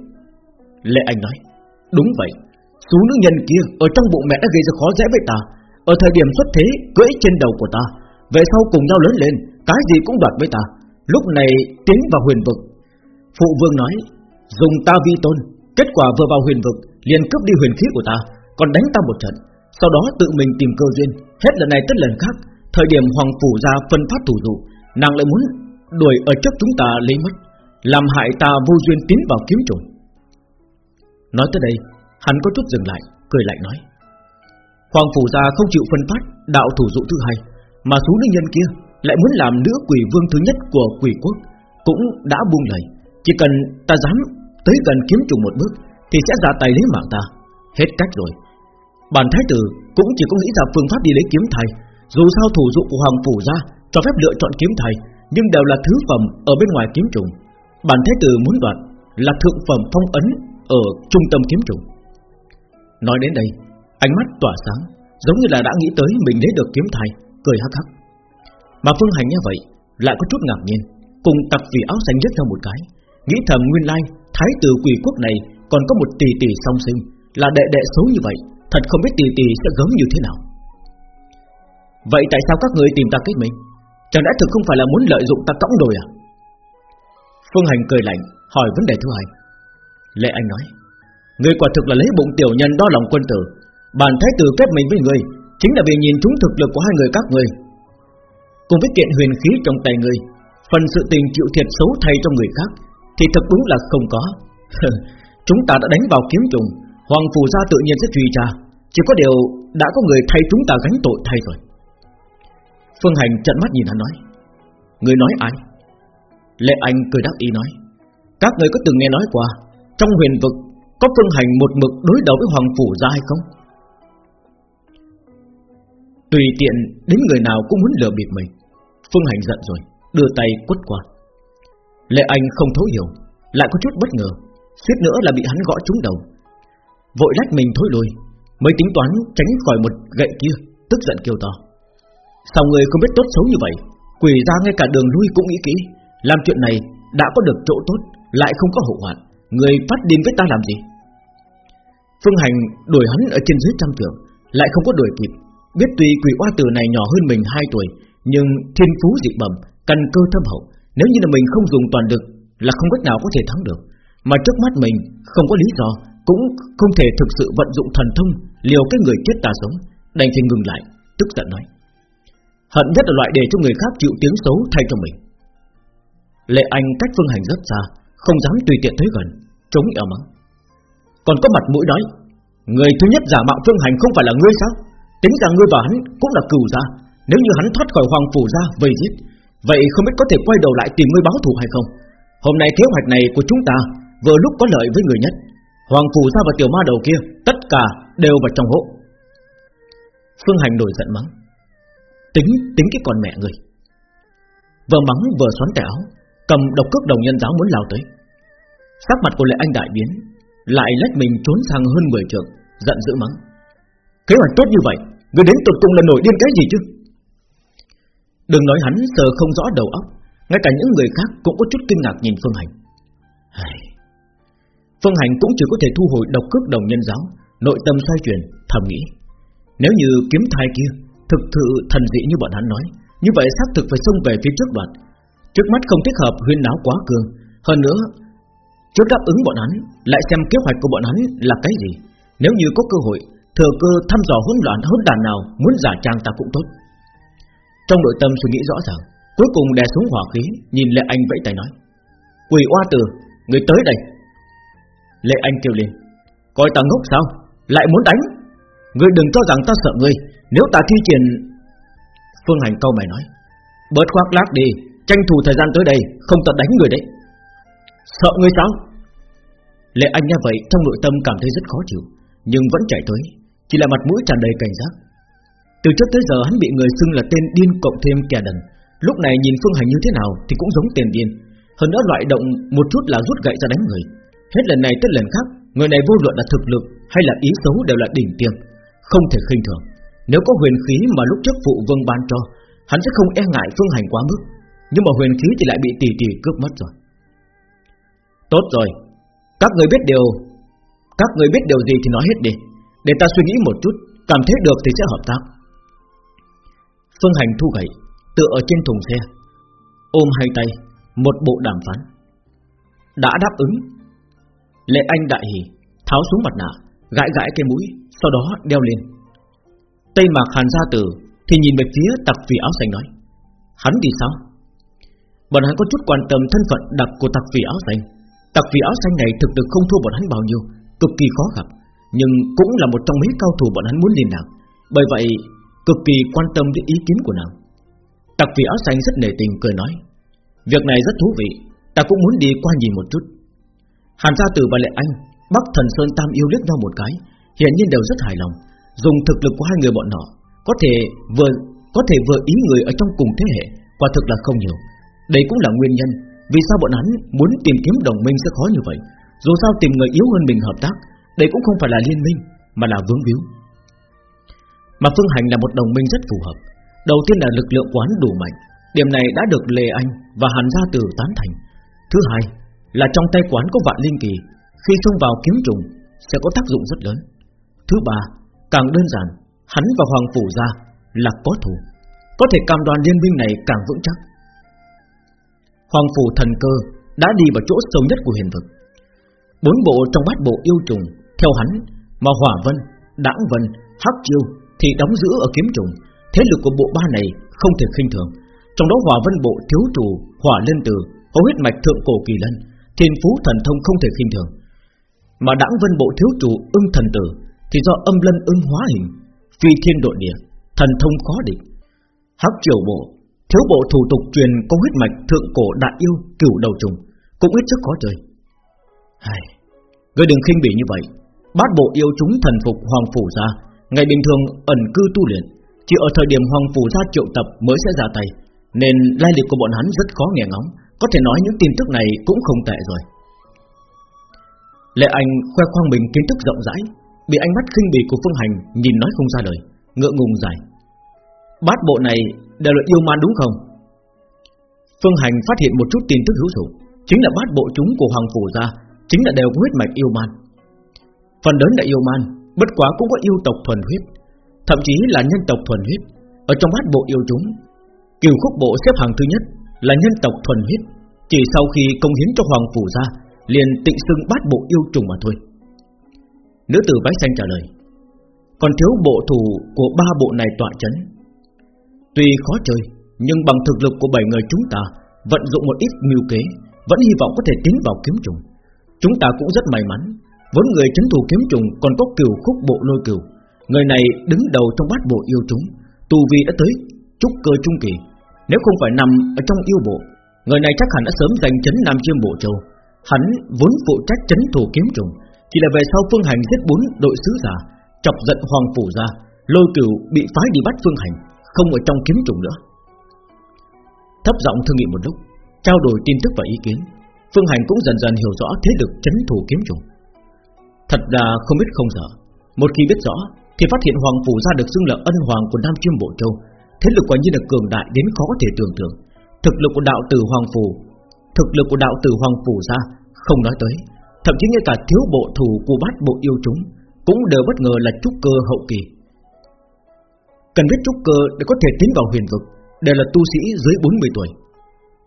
Lệ Anh nói, Đúng vậy Số nữ nhân kia ở trong bụng mẹ đã gây ra khó dễ với ta. Ở thời điểm xuất thế, cưỡi trên đầu của ta, Về sau cùng nhau lớn lên, Cái gì cũng đoạt với ta. Lúc này tiến vào huyền vực. Phụ vương nói, Dùng ta vi tôn, Kết quả vừa vào huyền vực, liền cướp đi huyền khí của ta, Còn đánh ta một trận. Sau đó tự mình tìm cơ duyên, Hết lần này tới lần khác Thời điểm Hoàng Phủ ra phân phát thủ dụ, Nàng lại muốn đuổi ở trước chúng ta lấy mất, Làm hại ta vô duyên tiến vào kiếm trùng Nói tới đây, Hắn có chút dừng lại, Cười lại nói. Hoàng Phủ ra không chịu phân phát đạo thủ dụ thứ hai, Mà số nữ nhân kia Lại muốn làm nữ quỷ vương thứ nhất của quỷ quốc, Cũng đã buông lời. Chỉ cần ta dám tới gần kiếm trùng một bước, Thì sẽ ra tay lấy mạng ta. Hết cách rồi. Bản thái tử cũng chỉ có nghĩ ra phương pháp đi lấy kiếm thầy dù sao thủ dụ của Hoàng Phủ ra, Cho phép lựa chọn kiếm thầy, Nhưng đều là thứ phẩm ở bên ngoài kiếm trùng. Bản thế tử muốn đoạt Là thượng phẩm phong ấn Ở trung tâm kiếm trùng. Nói đến đây, Ánh mắt tỏa sáng, Giống như là đã nghĩ tới mình lấy được kiếm thầy, Cười hắc hắc. Mà Phương Hành như vậy, Lại có chút ngạc nhiên, Cùng tặc vì áo xanh nhất theo một cái. Nghĩ thầm nguyên lai, Thái tử quỷ quốc này Còn có một tỷ tỷ song sinh, Là đệ đệ xấu như vậy, Thật không biết tỷ tỷ sẽ gớm như thế nào. Vậy tại sao các người tìm ta kết minh? Chẳng lẽ thực không phải là muốn lợi dụng ta cõng đồi à? Phương Hành cười lạnh, Hỏi vấn đề thứ hai. Lệ Anh nói, Người quả thực là lấy bụng tiểu nhân đo lòng quân tử. Bản thái tử kết mình với người, Chính là vì nhìn chúng thực lực của hai người các người. Cùng với kiện huyền khí trong tay người, Phần sự tình chịu thiệt xấu thay cho người khác, Thì thật đúng là không có. Chúng ta đã đánh vào kiếm trùng, Hoàng phủ gia tự nhiên sẽ truy tra. Chỉ có điều đã có người thay chúng ta gánh tội thay rồi. Phương Hành trận mắt nhìn hắn nói Người nói ai? Lệ Anh cười đắc ý nói, Các người có từng nghe nói qua, Trong huyền vực Có Phương Hành một mực đối đầu với Hoàng Phủ gia hay không? Tùy tiện đến người nào cũng muốn lừa bịp mình, Phương Hành giận rồi, Đưa tay quất qua. Lệ Anh không thấu hiểu, Lại có chút bất ngờ, suýt nữa là bị hắn gõ trúng đầu. Vội lách mình thối lui, Mới tính toán tránh khỏi một gậy kia, Tức giận kêu to. Sao người không biết tốt xấu như vậy? Quỷ ra ngay cả đường lui cũng nghĩ kỹ. Làm chuyện này đã có được chỗ tốt, Lại không có hậu hoạn. Người phát điên với ta làm gì? Phương Hành đuổi hắn ở trên dưới trăm trường Lại không có đuổi kịp. Biết tuy quỷ oa tử này nhỏ hơn mình 2 tuổi, Nhưng thiên phú dị bẩm, Căn cơ thâm hậu. Nếu như là mình không dùng toàn lực Là không cách nào có thể thắng được. Mà trước mắt mình không có lý do, Cũng không thể thực sự vận dụng thần thông, Liều cái người chết ta sống. Đành phải ngừng lại, Tức giận nói. Hận nhất là loại để cho người khác chịu tiếng xấu thay cho mình. Lệ Anh cách Phương Hành rất xa, Không dám tùy tiện tới gần, Chống eo mắng. Còn có mặt mũi nói, Người thứ nhất giả mạo Phương Hành không phải là ngươi sao? Tính ra ngươi và hắn cũng là cừu gia, Nếu như hắn thoát khỏi hoàng phủ gia vây giết, Vậy không biết có thể quay đầu lại tìm ngươi báo thù hay không? Hôm nay kế hoạch này của chúng ta, Vừa lúc có lợi với người nhất, Hoàng phủ gia và tiểu ma đầu kia, Tất cả đều vào trong hộ. Phương Hành nổi giận mắng. Tính, tính cái con mẹ người. Vừa mắng vừa xoắn tay áo Cầm độc cước đồng nhân giáo muốn lao tới. Sắc mặt của lệ anh đại biến Lại lách mình trốn sang hơn 10 trượng Giận dữ mắng. Kế hoạch tốt như vậy Người đến tụt cùng là nổi điên cái gì chứ? Đừng nói hắn sờ không rõ đầu óc Ngay cả những người khác cũng có chút kinh ngạc nhìn Phương Hành. Phương Hành cũng chỉ có thể thu hồi độc cước đồng nhân giáo Nội tâm xoay chuyển Thầm nghĩ. Nếu như kiếm thai kia Thực sự thần dị như bọn hắn nói. Như vậy xác thực phải xông về phía trước đoạn. Trước mắt không thích hợp huyên náo quá cường. Hơn nữa Trước đáp ứng bọn hắn Lại xem kế hoạch của bọn hắn là cái gì. Nếu như có cơ hội Thừa cơ thăm dò hỗn loạn hỗn đàn nào Muốn giả trang ta cũng tốt. Trong nội tâm suy nghĩ rõ ràng Cuối cùng đè xuống hỏa khí Nhìn Lệ Anh vẫy tay nói Quỷ oa tử, người tới đây. Lệ Anh kêu lên Coi ta ngốc sao, lại muốn đánh? Ngươi đừng cho rằng ta sợ ngươi Nếu ta thi triển Phương Hành câu mày nói, Bớt khoác lác đi, Tranh thủ thời gian tới đây, Không ta đánh người đấy. Sợ ngươi sao? Lệ Anh nghe vậy, trong nội tâm cảm thấy rất khó chịu, Nhưng vẫn chạy tới, Chỉ là mặt mũi tràn đầy cảnh giác. Từ trước tới giờ, hắn bị người xưng là tên điên cộng thêm kẻ đần. Lúc này nhìn Phương Hành như thế nào Thì cũng giống tiền điên. Hơn nữa loại động một chút là rút gậy ra đánh người. Hết lần này tới lần khác, Người này vô luận là thực lực hay là ý xấu đều là đỉnh tiêm. Không thể khinh thường. Nếu có huyền khí mà lúc trước phụ vương ban cho, Hắn sẽ không e ngại Phương Hành quá mức. Nhưng mà huyền khí thì lại bị tỷ tỷ cướp mất rồi. Tốt rồi. Các người biết điều, Các người biết điều gì thì nói hết đi. Để ta suy nghĩ một chút, Cảm thấy được thì sẽ hợp tác. Phương Hành thu gậy Tựa ở trên thùng xe, Ôm hai tay, Một bộ đàm phán. Đã đáp ứng. Lệ Anh đại hỉ Tháo xuống mặt nạ, Gãi gãi cái mũi. Sau đó đeo lên. Tây Mạc Hàn gia tử Thì nhìn về phía tặc phỉ áo xanh nói, Hắn thì sao? Bọn hắn có chút quan tâm thân phận đặc của tặc phỉ áo xanh. Tặc phỉ áo xanh này thực lực không thua bọn hắn bao nhiêu, Cực kỳ khó gặp, Nhưng cũng là một trong mấy cao thủ bọn hắn muốn liên lạc. Bởi vậy, cực kỳ quan tâm đến ý kiến của nàng. Tặc phỉ áo xanh rất nề tình cười nói, Việc này rất thú vị, Ta cũng muốn đi qua nhìn một chút. Hàn gia tử và lệ anh, Bắc thần Sơn Tam yêu liếc nhau một cái Hiện nhiên đều rất hài lòng. Dùng thực lực của hai người bọn họ Có thể vừa, có thể vừa ý người ở trong cùng thế hệ, Quả thực là không nhiều. Đây cũng là nguyên nhân Vì sao bọn hắn muốn tìm kiếm đồng minh sẽ khó như vậy. Dù sao tìm người yếu hơn mình hợp tác, Đây cũng không phải là liên minh, Mà là vướng víu. Mà Phương Hành là một đồng minh rất phù hợp. Đầu tiên là lực lượng quán đủ mạnh. Điểm này đã được Lê Anh và Hàn Gia Tử tán thành. Thứ hai là trong tay quán có vạn linh kỳ, Khi xông vào kiếm trùng Sẽ có tác dụng rất lớn. Thứ ba càng đơn giản Hắn và Hoàng Phủ Gia là có thù. Có thể cam đoan liên minh này càng vững chắc. Hoàng Phủ Thần Cơ Đã đi vào chỗ sâu nhất của huyền vực. Bốn bộ trong bát bộ yêu trùng Theo hắn mà Hỏa Vân, Đãng Vân, Hắc Chiêu Thì đóng giữ ở kiếm trùng. Thế lực của bộ ba này không thể khinh thường. Trong đó Hỏa Vân bộ thiếu chủ Hỏa liên Tử có huyết mạch thượng cổ kỳ lân Thiên phú thần thông không thể khinh thường. Mà Đãng Vân bộ thiếu chủ ưng thần tử thì do âm lân ưng hóa hình Phi thiên độ địa Thần thông khó địch. Hắc Triều bộ Thiếu bộ thủ tục truyền có huyết mạch thượng cổ đại yêu cửu đầu trùng Cũng ít sức khó chơi Hai, Người đừng khinh bỉ như vậy. Bát bộ yêu chúng thần phục Hoàng Phủ gia Ngày bình thường ẩn cư tu luyện. Chỉ ở thời điểm Hoàng Phủ gia triệu tập mới sẽ ra tay Nên lai lịch của bọn hắn rất khó nghe ngóng. Có thể nói những tin tức này cũng không tệ rồi. Lệ Anh khoe khoang mình kiến thức rộng rãi Bị ánh mắt khinh bỉ của Phương Hành Nhìn nói không ra lời Ngựa ngùng dài Bát bộ này đều là yêu man đúng không? Phương Hành phát hiện một chút tin tức hữu dụng, Chính là bát bộ chúng của Hoàng Phủ ra Chính là đều có huyết mạch yêu man. Phần lớn là yêu man, Bất quá cũng có yêu tộc thuần huyết, Thậm chí là nhân tộc thuần huyết. Ở trong bát bộ yêu chúng, Kiều khúc bộ xếp hàng thứ nhất Là nhân tộc thuần huyết, Chỉ sau khi công hiến cho Hoàng Phủ ra Liền tịnh xưng bát bộ yêu trùng mà thôi. Nữ tử váy xanh trả lời, Còn thiếu bộ thủ của ba bộ này tọa chấn. Tuy khó chơi, Nhưng bằng thực lực của bảy người chúng ta, Vận dụng một ít mưu kế, Vẫn hy vọng có thể tiến vào kiếm trùng. Chúng ta cũng rất may mắn, Vốn người chấn thủ kiếm trùng còn có cửu khúc bộ lôi cửu. Người này đứng đầu trong bát bộ yêu chúng tù vi đã tới trúc cơ trung kỳ. Nếu không phải nằm ở trong yêu bộ, Người này chắc hẳn đã sớm giành chấn Nam Chiêm Bộ Châu. Hắn vốn phụ trách chấn thủ kiếm trùng chỉ là về sau Phương Hành giết bốn đội sứ giả, Chọc giận Hoàng Phủ ra, Lôi cửu bị phái đi bắt Phương Hành, Không ở trong kiếm trùng nữa. Thấp giọng thương nghị một lúc, Trao đổi tin tức và ý kiến, Phương Hành cũng dần dần hiểu rõ thế lực chấn thủ kiếm trùng. Thật là không biết không sợ, Một khi biết rõ Thì phát hiện Hoàng Phủ ra được xưng là ân hoàng của Nam Chiêm Bộ Châu, Thế lực quả nhiên là cường đại đến khó có thể tưởng tượng. Thực lực của đạo tử Hoàng Phủ, Thực lực của đạo tử Hoàng Phủ ra Không nói tới. Thậm chí ngay cả thiếu bộ thủ của bát bộ yêu chúng Cũng đều bất ngờ là trúc cơ hậu kỳ. Cần biết trúc cơ để có thể tiến vào huyền vực, Đều là tu sĩ dưới 40 tuổi.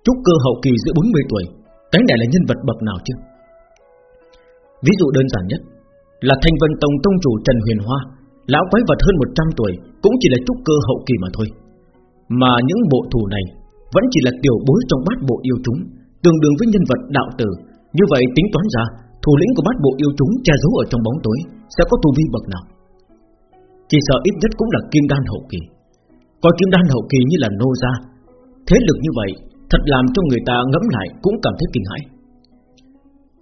Trúc cơ hậu kỳ dưới 40 tuổi, Cái này là nhân vật bậc nào chứ? Ví dụ đơn giản nhất Là Thanh Vân Tông Tông chủ Trần Huyền Hoa, Lão quái vật hơn 100 tuổi, Cũng chỉ là trúc cơ hậu kỳ mà thôi. Mà những bộ thủ này Vẫn chỉ là tiểu bối trong bát bộ yêu chúng, Tương đương với nhân vật đạo tử, Như vậy tính toán ra Thủ lĩnh của bát bộ yêu chúng che giấu ở trong bóng tối, Sẽ có tu vi bậc nào? Chỉ sợ ít nhất cũng là kim đan hậu kỳ. Coi kim đan hậu kỳ như là nô gia. Thế lực như vậy, Thật làm cho người ta ngẫm lại cũng cảm thấy kinh hãi.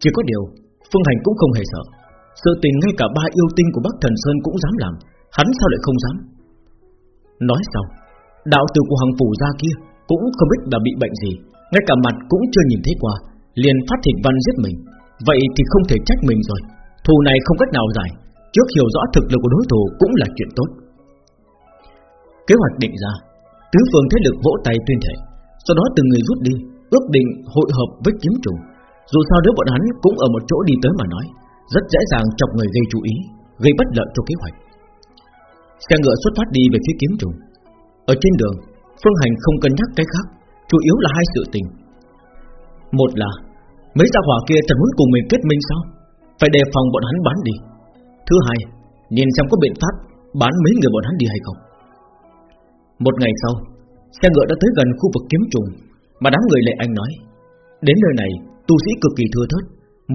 Chỉ có điều, Phương Hành cũng không hề sợ. Sự tình ngay cả ba yêu tinh của Bắc Thần Sơn cũng dám làm, Hắn sao lại không dám? Nói xong, Đạo tử của Hằng Phủ ra kia Cũng không biết là bị bệnh gì, Ngay cả mặt cũng chưa nhìn thấy qua, Liền phát thịt văn giết mình. Vậy thì không thể trách mình rồi. Thù này không cách nào giải. Trước hiểu rõ thực lực của đối thủ cũng là chuyện tốt. Kế hoạch định ra. Tứ phương thế lực vỗ tay tuyên thể Sau đó từng người rút đi, Ước định hội hợp với kiếm trùng dù sao nếu bọn hắn cũng ở một chỗ đi tới mà nói, Rất dễ dàng chọc người gây chú ý, Gây bất lợi cho kế hoạch. Xe ngựa xuất phát đi về phía kiếm trùng Ở trên đường, Phương Hành không cân nhắc cái khác, Chủ yếu là hai sự tình. Một là Mấy gia hỏa kia thật muốn cùng mình kết minh sao? Phải đề phòng bọn hắn bán đi. Thứ hai, Nhìn xem có biện pháp bán mấy người bọn hắn đi hay không. Một ngày sau, Xe ngựa đã tới gần khu vực kiếm trùng, Mà đám người lệ anh nói, Đến nơi này, tu sĩ cực kỳ thưa thớt.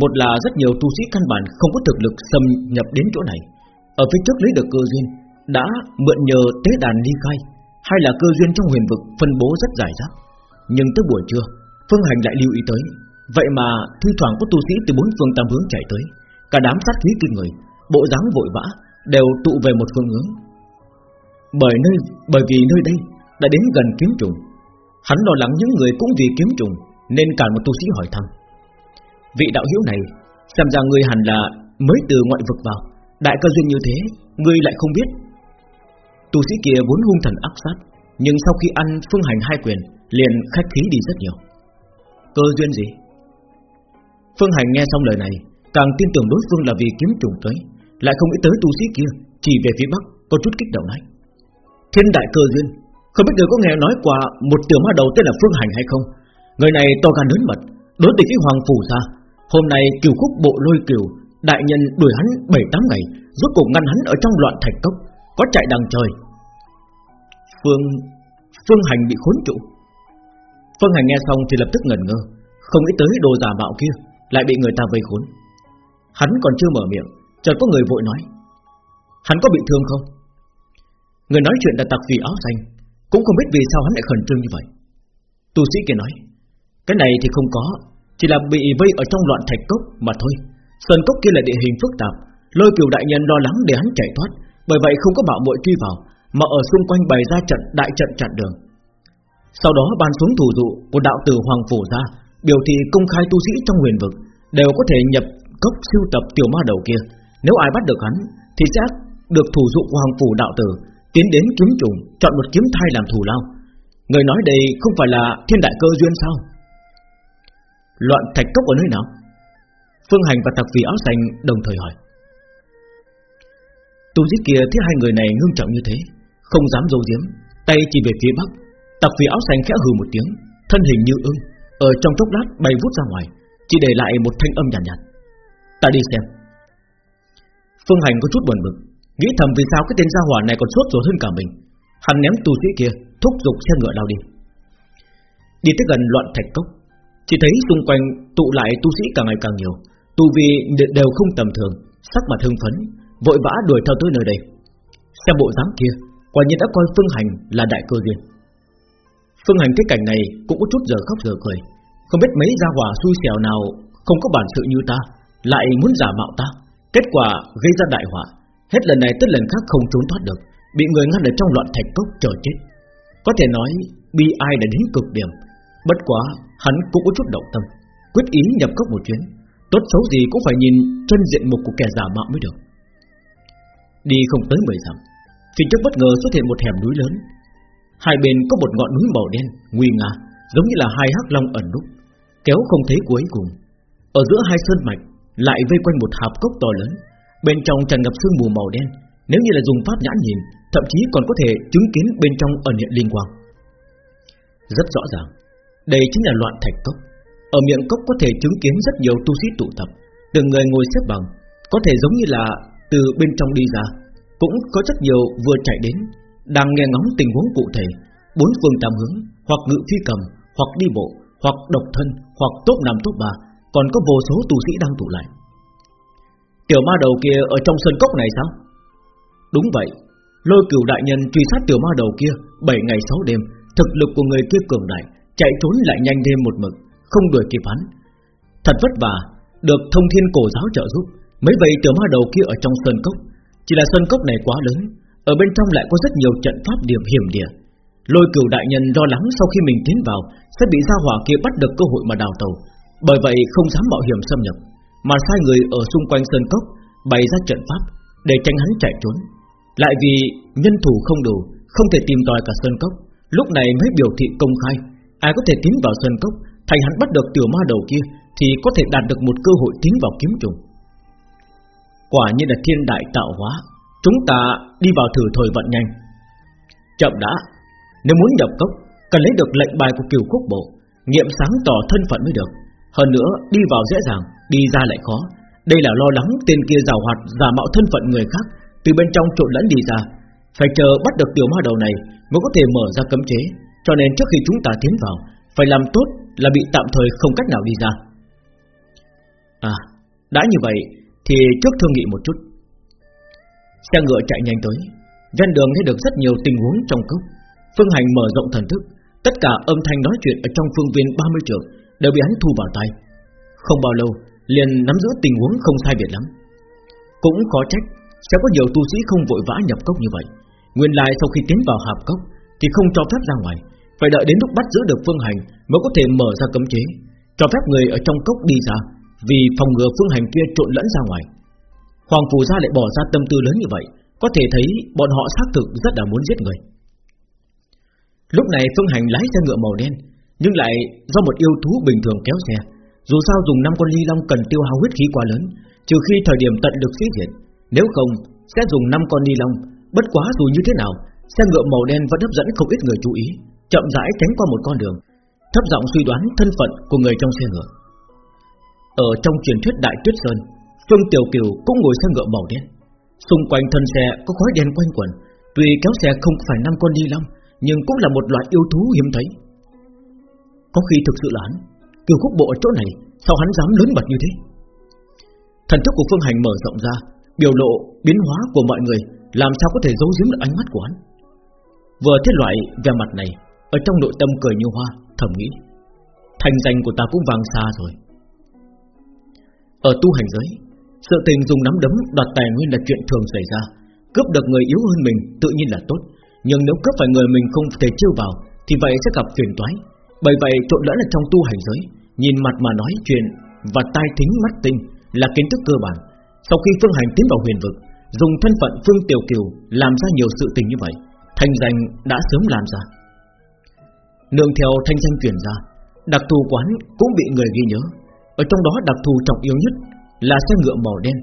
Một là rất nhiều tu sĩ căn bản không có thực lực xâm nhập đến chỗ này. Ở phía trước lấy được cơ duyên, Đã mượn nhờ tế đàn đi khai, Hay là cơ duyên trong huyền vực phân bố rất dài rác Nhưng tới buổi trưa, Phương Hành lại lưu ý tới Vậy mà thi thoảng có tu sĩ từ bốn phương tam hướng chạy tới. Cả đám sát khí kinh người, Bộ dáng vội vã, Đều tụ về một phương hướng. Bởi nơi, bởi vì nơi đây Đã đến gần kiếm trùng. Hắn lo lắng những người cũng vì kiếm trùng Nên cả một tu sĩ hỏi thăm. Vị đạo hữu này, Xem ra ngươi hẳn là mới từ ngoại vực vào. Đại cơ duyên như thế Ngươi lại không biết. Tu sĩ kia vốn hung thần ác sát, Nhưng sau khi ăn phương hành hai quyền, Liền khách khí đi rất nhiều. Cơ duyên gì? Phương Hành nghe xong lời này, Càng tin tưởng đối phương là vì kiếm trùng tới, Lại không nghĩ tới tu sĩ kia Chỉ về phía Bắc, có chút kích động nói. Thiên đại cơ duyên, Không biết người có nghe nói qua Một tiểu ma đầu tên là Phương Hành hay không? Người này to gan lớn mật, Đối địch với hoàng phủ ra. Hôm nay kiều khúc bộ lôi kiều, Đại nhân đuổi hắn 7-8 ngày, Rốt cuộc ngăn hắn ở trong loạn thạch cốc, Có chạy đằng trời. Phương Phương Hành bị khốn trụ. Phương Hành nghe xong thì lập tức ngẩn ngơ, Không nghĩ tới đồ giả mạo kia. Lại bị người ta vây khốn. Hắn còn chưa mở miệng, Chợt có người vội nói. Hắn có bị thương không? Người nói chuyện là tặc vì áo xanh, Cũng không biết vì sao hắn lại khẩn trương như vậy. Tu sĩ kia nói, Cái này thì không có, Chỉ là bị vây ở trong loạn thạch cốc mà thôi. Sơn cốc kia là địa hình phức tạp, Lôi cửu đại nhân lo lắng để hắn chạy thoát, Bởi vậy không có bảo bội truy vào, Mà ở xung quanh bày ra trận, đại trận chặn đường. Sau đó ban xuống thủ dụ Của đạo tử Hoàng Phủ ra Biểu thị công khai tu sĩ trong huyền vực Đều có thể nhập cốc siêu tập tiểu ma đầu kia. Nếu ai bắt được hắn, Thì sẽ được thủ dụ của Hoàng Phủ đạo tử, Tiến đến kiếm trùng Chọn một kiếm thai làm thù lao. Người nói đây không phải là thiên đại cơ duyên sao? Loạn thạch cốc ở nơi nào? Phương Hành và tạc Vì áo xanh đồng thời hỏi. Tu sĩ kia thấy hai người này ngưng trọng như thế, Không dám dâu diếm Tay chỉ về phía bắc. Tạc Vì áo xanh khẽ hừ một tiếng, Thân hình như ưng. Ở trong chốc lát bay vút ra ngoài Chỉ để lại một thanh âm nhàn nhạt, nhạt. Ta đi xem. Phương Hành có chút buồn bực Nghĩ thầm vì sao cái tên gia hỏa này còn sốt ruột hơn cả mình. Hắn ném tu sĩ kia Thúc giục xe ngựa lao đi. Đi tới gần loạn thạch cốc Chỉ thấy xung quanh tụ lại tu sĩ càng ngày càng nhiều. Tu vi đều không tầm thường Sắc mặt hưng phấn Vội vã đuổi theo tới nơi đây. Xem bộ dáng kia Quả nhiên đã coi Phương Hành là đại cơ duyên. Phương Hành thấy cảnh này Cũng có chút giờ khóc giờ cười. Không biết mấy gia hỏa xui xẻo nào, Không có bản sự như ta, Lại muốn giả mạo ta. Kết quả gây ra đại họa. Hết lần này tới lần khác không trốn thoát được, Bị người ngăn ở trong loạn thạch cốc chờ chết. Có thể nói, bi ai đã đến cực điểm. Bất quá, hắn cũng có chút động tâm, Quyết ý nhập cốc một chuyến. Tốt xấu gì cũng phải nhìn chân diện mục của kẻ giả mạo mới được. Đi không tới 10 dặm, Phía trước bất ngờ xuất hiện một hẻm núi lớn. Hai bên có một ngọn núi màu đen, Nguy nga, Giống như là hai hắc long ẩn núp. Kéo không thấy cuối cùng. Ở giữa hai sơn mạch Lại vây quanh một hạp cốc to lớn, Bên trong tràn ngập sương mù màu đen, Nếu như là dùng pháp nhãn nhìn, Thậm chí còn có thể chứng kiến bên trong ẩn hiện linh quang. Rất rõ ràng, Đây chính là loạn thạch cốc. Ở miệng cốc có thể chứng kiến rất nhiều tu sĩ tụ tập, Từng người ngồi xếp bằng, Có thể giống như là từ bên trong đi ra, Cũng có rất nhiều vừa chạy đến, Đang nghe ngóng tình huống cụ thể, Bốn phương tám hướng, Hoặc ngự phi cầm, Hoặc đi bộ. Hoặc độc thân, Hoặc tốt năm tốt bà Còn có vô số tu sĩ đang tụ lại. Tiểu ma đầu kia ở trong sân cốc này sao? Đúng vậy, Lôi cửu đại nhân truy sát tiểu ma đầu kia 7 ngày 6 đêm, Thực lực của người kia cường đại, Chạy trốn lại nhanh thêm một mực, Không đuổi kịp hắn. Thật vất vả, Được thông thiên cổ giáo trợ giúp Mấy vậy tiểu ma đầu kia ở trong sân cốc. Chỉ là sân cốc này quá lớn, Ở bên trong lại có rất nhiều trận pháp điểm hiểm địa. Lôi cửu đại nhân lo lắng sau khi mình tiến vào, Sẽ bị gia hỏa kia bắt được cơ hội mà đào tàu. Bởi vậy không dám mạo hiểm xâm nhập, Mà sai người ở xung quanh sơn cốc Bày ra trận pháp Để tránh hắn chạy trốn. Lại vì nhân thủ không đủ, Không thể tìm tòi cả sơn cốc, Lúc này mới biểu thị công khai. Ai có thể tiến vào sơn cốc Thành hắn bắt được tiểu ma đầu kia Thì có thể đạt được một cơ hội tiến vào kiếm trùng. Quả như là thiên đại tạo hóa, Chúng ta đi vào thử thời vận nhanh. Chậm đã. Nếu muốn nhập cốc, Cần lấy được lệnh bài của cửu quốc bộ, Nghiệm sáng tỏ thân phận mới được. Hơn nữa, đi vào dễ dàng, Đi ra lại khó. Đây là lo lắng tên kia rào hoạt, giả mạo thân phận người khác, Từ bên trong trộn lẫn đi ra. Phải chờ bắt được tiểu ma đầu này Mới có thể mở ra cấm chế. Cho nên trước khi chúng ta tiến vào, Phải làm tốt là bị tạm thời không cách nào đi ra. À Đã như vậy thì trước thương nghị một chút. Xe ngựa chạy nhanh tới, Ven đường thấy được rất nhiều tình huống trong cốc. Phương Hành mở rộng thần thức, Tất cả âm thanh nói chuyện ở trong phương viên 30 trường Đều bị hắn thu vào tay. Không bao lâu, liền nắm giữ tình huống không sai biệt lắm. Cũng khó trách, Sẽ có nhiều tu sĩ không vội vã nhập cốc như vậy. Nguyên lai sau khi tiến vào hạp cốc Thì không cho phép ra ngoài, Phải đợi đến lúc bắt giữ được phương hành Mới có thể mở ra cấm chế, Cho phép người ở trong cốc đi ra, vì phòng ngừa phương hành kia trộn lẫn ra ngoài. Hoàng Phủ Gia lại bỏ ra tâm tư lớn như vậy, Có thể thấy bọn họ xác thực rất là muốn giết người. Lúc này Phương Hành lái xe ngựa màu đen, Nhưng lại do một yêu thú bình thường kéo xe. Dù sao dùng 5 con ly long cần tiêu hao huyết khí quá lớn, Trừ khi thời điểm tận lực sĩ diện. Nếu không, sẽ dùng 5 con ly long. Bất quá dù như thế nào, Xe ngựa màu đen vẫn hấp dẫn không ít người chú ý, Chậm rãi tránh qua một con đường. Thấp giọng suy đoán thân phận của người trong xe ngựa. Ở trong truyền thuyết Đại Tuyết Sơn, Phương Tiểu Kiều cũng ngồi xe ngựa màu đen. Xung quanh thân xe có khói đen quanh quẩn, Tuy kéo xe không phải năm con đi long nhưng cũng là một loại yêu thú hiếm thấy. Có khi thực sự là hắn Kiều khúc bộ ở chỗ này, Sao hắn dám lớn bật như thế? Thần thức của Phương Hành mở rộng ra, Biểu lộ biến hóa của mọi người, Làm sao có thể giấu giếm được ánh mắt của hắn? Vừa thiết loại về mặt này, Ở trong nội tâm cười như hoa, Thầm nghĩ Thành danh của ta cũng vang xa rồi. Ở tu hành giới, Sự tình dùng nắm đấm đoạt tài nguyên là chuyện thường xảy ra, Cướp được người yếu hơn mình tự nhiên là tốt nhưng nếu cướp phải người mình không thể chiêu vào, Thì vậy sẽ gặp phiền toái. Bởi vậy trộn lẫn là trong tu hành giới, Nhìn mặt mà nói chuyện Và tai thính mắt tinh là kiến thức cơ bản. Sau khi Phương Hành tiến vào huyền vực, Dùng thân phận Phương Tiểu Kiều Làm ra nhiều sự tình như vậy, thanh danh đã sớm làm ra. Nương theo thanh danh truyền ra, Đặc thù quán cũng bị người ghi nhớ. Ở trong đó đặc thù trọng yếu nhất Là xe ngựa màu đen,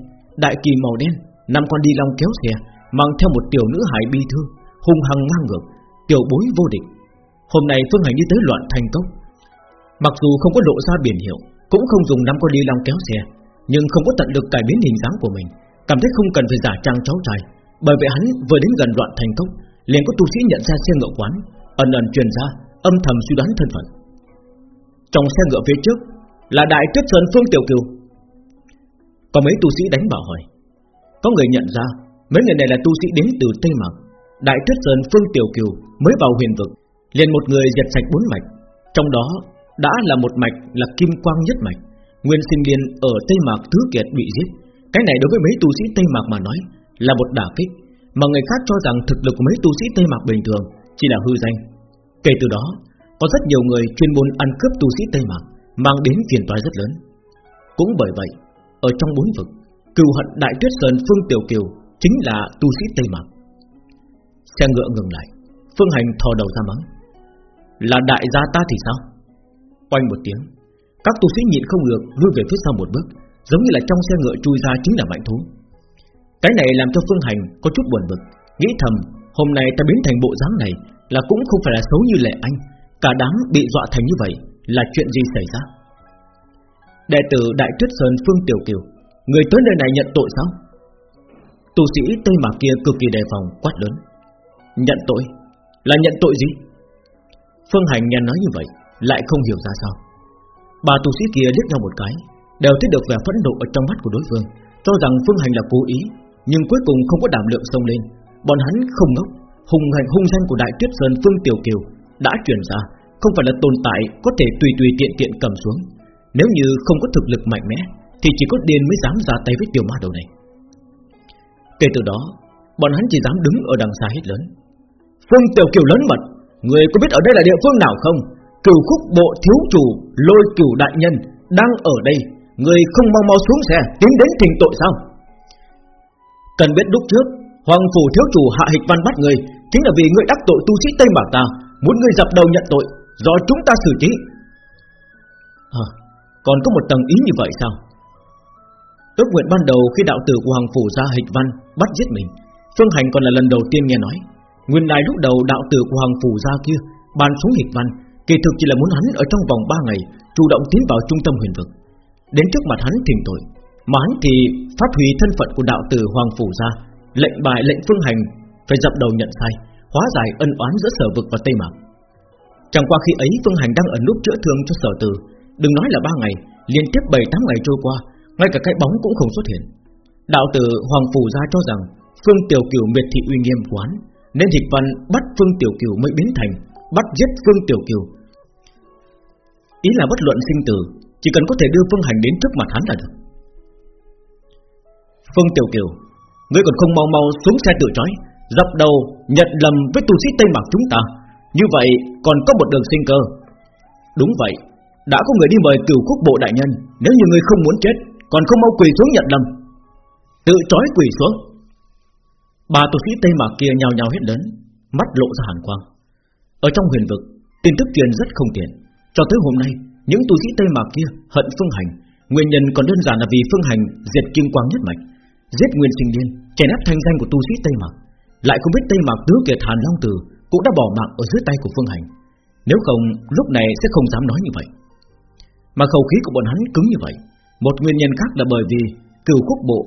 Đại kỳ màu đen, năm con đi long kéo xe, Mang theo một tiểu nữ hải bi thương. Hung hăng ngang ngược, Tiểu bối vô địch. Hôm nay Phương Hành đi tới loạn thành cốc Mặc dù không có lộ ra biển hiệu, Cũng không dùng năm con đi long kéo xe, Nhưng không có tận lực cải biến hình dáng của mình, Cảm thấy không cần phải giả trang cháu trai. Bởi vậy hắn vừa đến gần loạn thành cốc liền có tu sĩ nhận ra xe ngựa quán, ẩn ẩn truyền ra âm thầm suy đoán thân phận. Trong xe ngựa phía trước là đại tuyết sơn phương tiểu kiều. Có mấy tu sĩ đánh bảo hỏi. Có người nhận ra mấy người này là tu sĩ đến từ tây mạc đại tuyết sơn phương tiểu kiều mới vào huyền vực liền một người diệt sạch bốn mạch trong đó đã là một mạch là kim quang nhất mạch nguyên sinh liên ở tây mạc thứ kiệt bị giết cái này đối với mấy tu sĩ tây mạc mà nói là một đả kích mà người khác cho rằng thực lực của mấy tu sĩ Tây Mạc bình thường chỉ là hư danh. Kể từ đó, có rất nhiều người chuyên môn ăn cướp tu sĩ Tây Mạc, mang đến phiền toái rất lớn. Cũng bởi vậy, ở trong bốn vực, cừu hận Đại Tuyết Sơn Phương Tiểu Kiều chính là tu sĩ Tây Mạc. Xe ngựa ngừng lại, Phương Hành thò đầu ra mắng: "Là đại gia ta thì sao?" Quanh một tiếng, các tu sĩ nhịn không được lui về phía sau một bước, giống như là trong xe ngựa chui ra chính là mạnh thú. Cái này làm cho Phương Hành có chút buồn bực Nghĩ thầm Hôm nay ta biến thành bộ dáng này Là cũng không phải là xấu như lệ anh. Cả đám bị dọa thành như vậy Là chuyện gì xảy ra? Đệ tử Đại Tuyết Sơn Phương Tiểu Kiều Người tới nơi này nhận tội sao? Tu sĩ Tây Mạc kia cực kỳ đề phòng quát lớn. Nhận tội Là nhận tội gì Phương Hành nghe nói như vậy Lại không hiểu ra sao Bà tu sĩ kia liếc nhau một cái Đều thấy được vẻ phẫn nộ ở trong mắt của đối phương Cho rằng Phương Hành là cố ý nhưng cuối cùng không có đảm lượng xông lên. Bọn hắn không ngốc, hùng hành hung danh của Đại Tuyết Sơn Phương Tiểu Kiều đã truyền ra, không phải là tồn tại có thể tùy tùy tiện tiện cầm xuống. Nếu như không có thực lực mạnh mẽ, thì chỉ có điên mới dám ra tay với tiểu ma đầu này. Kể từ đó, bọn hắn chỉ dám đứng ở đằng xa hết lớn. Phương Tiểu Kiều lớn mật, người có biết ở đây là địa phương nào không? Cửu khúc bộ thiếu chủ lôi cửu đại nhân đang ở đây, người không mau mau xuống xe tiến đến thỉnh tội sao? Cần biết lúc trước Hoàng phủ thiếu chủ hạ hịch văn bắt người Chính là vì người đắc tội tu sĩ Tây Mạc ta Muốn người dập đầu nhận tội Do chúng ta xử trí. À, Còn có một tầng ý như vậy sao? Ước nguyện ban đầu khi đạo tử của Hoàng phủ ra hịch văn Bắt giết mình Phương Hành còn là lần đầu tiên nghe nói. Nguyên lai lúc đầu đạo tử của Hoàng phủ ra kia, Bàn xuống hịch văn, Kỳ thực chỉ là muốn hắn ở trong vòng 3 ngày Chủ động tiến vào trung tâm huyền vực. Đến trước mặt hắn thỉnh tội, mà hắn thì phát huy thân phận của đạo tử Hoàng Phủ ra, Lệnh bài, lệnh phương hành, Phải dập đầu nhận sai, Hóa giải ân oán giữa sở vực và Tây Mạc. Chẳng qua khi ấy Phương Hành đang ở nút chữa thương cho sở tử, Đừng nói là ba ngày, Liên tiếp 7-8 ngày trôi qua, Ngay cả cái bóng cũng không xuất hiện. Đạo tử Hoàng Phủ ra cho rằng Phương Tiểu Kiều miệt thị uy nghiêm quán nên dịch văn bắt Phương Tiểu Kiều mới biến thành Bắt giết Phương Tiểu Kiều. Ý là bất luận sinh tử Chỉ cần có thể đưa Phương Hành đến trước mặt hắn là được. Phương Tiểu Kiều, Ngươi còn không mau mau xuống xe tự trói, Dập đầu nhận lầm với tu sĩ Tây Mạc chúng ta. Như vậy còn có một đường sinh cơ. Đúng vậy, Đã có người đi mời cửu quốc bộ đại nhân, Nếu như ngươi không muốn chết, Còn không mau quỳ xuống nhận lầm. Tự trói quỳ xuống. Bà tu sĩ Tây Mạc kia nhào nhào hết lớn, Mắt lộ ra hàn quang. Ở trong huyền vực, Tin tức truyền rất không tiện. Cho tới hôm nay, Những tu sĩ Tây Mạc kia hận Phương Hành, Nguyên nhân còn đơn giản là vì Phương Hành diệt kim quang nhất mạch, Giết nguyên sinh điên, Chèn ép thanh danh của tu sĩ Tây Mạc. Lại không biết Tây Mạc tứ kiệt Hàn Long Tử Cũng đã bỏ mạng ở dưới tay của Phương Hành. Nếu không, lúc này sẽ không dám nói như vậy. Mà khẩu khí của bọn hắn cứng như vậy, Một nguyên nhân khác là bởi vì Cửu quốc bộ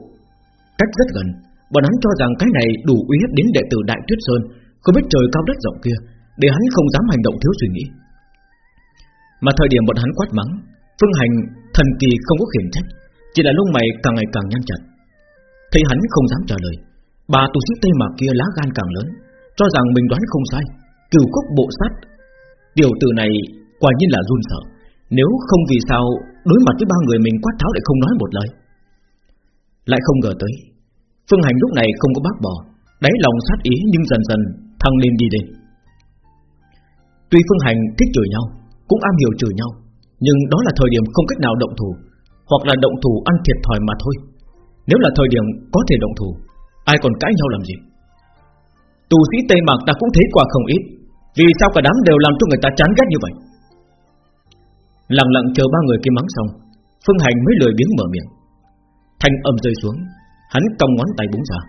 Cách rất gần Bọn hắn cho rằng cái này đủ uy hiếp đến đệ tử Đại Tuyết Sơn. Không biết trời cao đất rộng kia, Để hắn không dám hành động thiếu suy nghĩ. Mà thời điểm bọn hắn quát mắng, Phương hành thần kỳ không có khiển trách, Chỉ là lông mày càng ngày càng nhăn chặt. Thấy hắn không dám trả lời, Bà tu sĩ Tây Mạc kia lá gan càng lớn, Cho rằng mình đoán không sai, Cửu cốc bộ sát. Điều từ này quả nhiên là run sợ, Nếu không vì sao Đối mặt với ba người mình quát tháo lại không nói một lời? Lại không ngờ tới Phương Hành lúc này không có bác bỏ, Đáy lòng sát ý nhưng dần dần thăng lên đi lên. Tuy Phương Hành thích chửi nhau, Cũng am hiểu chửi nhau, Nhưng đó là thời điểm không cách nào động thủ, Hoặc là động thủ ăn thiệt thòi mà thôi. Nếu là thời điểm có thể động thủ, Ai còn cãi nhau làm gì? Tù sĩ Tây Mạc ta cũng thấy qua không ít, Vì sao cả đám đều làm cho người ta chán ghét như vậy? Lặng lặng chờ ba người kia mắng xong, Phương Hành mới lười biếng mở miệng. Thanh âm rơi xuống Hắn cong ngón tay búng ra.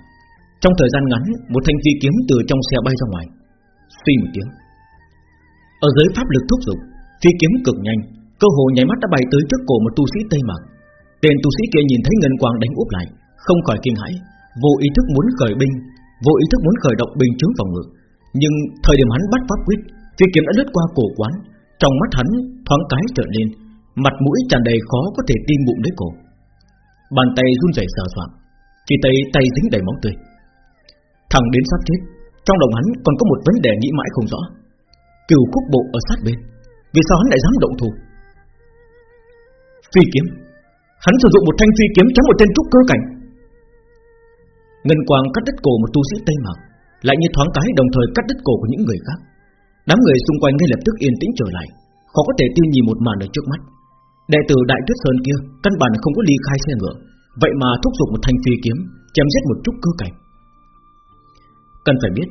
Trong thời gian ngắn, Một thanh phi kiếm từ trong xe bay ra ngoài. Suy một tiếng. Ở dưới pháp lực thúc giục, Phi kiếm cực nhanh, Cơ hồ nháy mắt đã bay tới trước cổ một tu sĩ Tây Mạc. Tên tu sĩ kia nhìn thấy ngân quang đánh úp lại, Không khỏi kinh hãi, Vô ý thức muốn khởi binh, Vô ý thức muốn khởi động bình chướng phòng ngự. Nhưng thời điểm hắn bắt pháp quyết, Phi kiếm đã lướt qua cổ quán, Trong mắt hắn thoáng cái trở lên, Mặt mũi tràn đầy khó có thể tin bụng lấy cổ. Bàn tay run rẩy sờ soạn chỉ tay tay dính đầy máu tươi. Thằng đến sắp chết, Trong lòng hắn còn có một vấn đề nghĩ mãi không rõ. Cửu khúc bộ ở sát bên, Vì sao hắn lại dám động thủ? Phi kiếm. Hắn sử dụng một thanh phi kiếm chém một tên trúc cơ cảnh. Ngân quang cắt đứt cổ một tu sĩ Tây Mạc, Lại như thoáng cái đồng thời cắt đứt cổ của những người khác. Đám người xung quanh ngay lập tức yên tĩnh trở lại, Khó có thể tin nhìn một màn ở trước mắt. Đệ tử Đại Tuyết Sơn kia Căn bản không có ly khai xe ngựa Vậy mà thúc giục một thanh phi kiếm, Chém giết một chút cơ cảnh. Cần phải biết,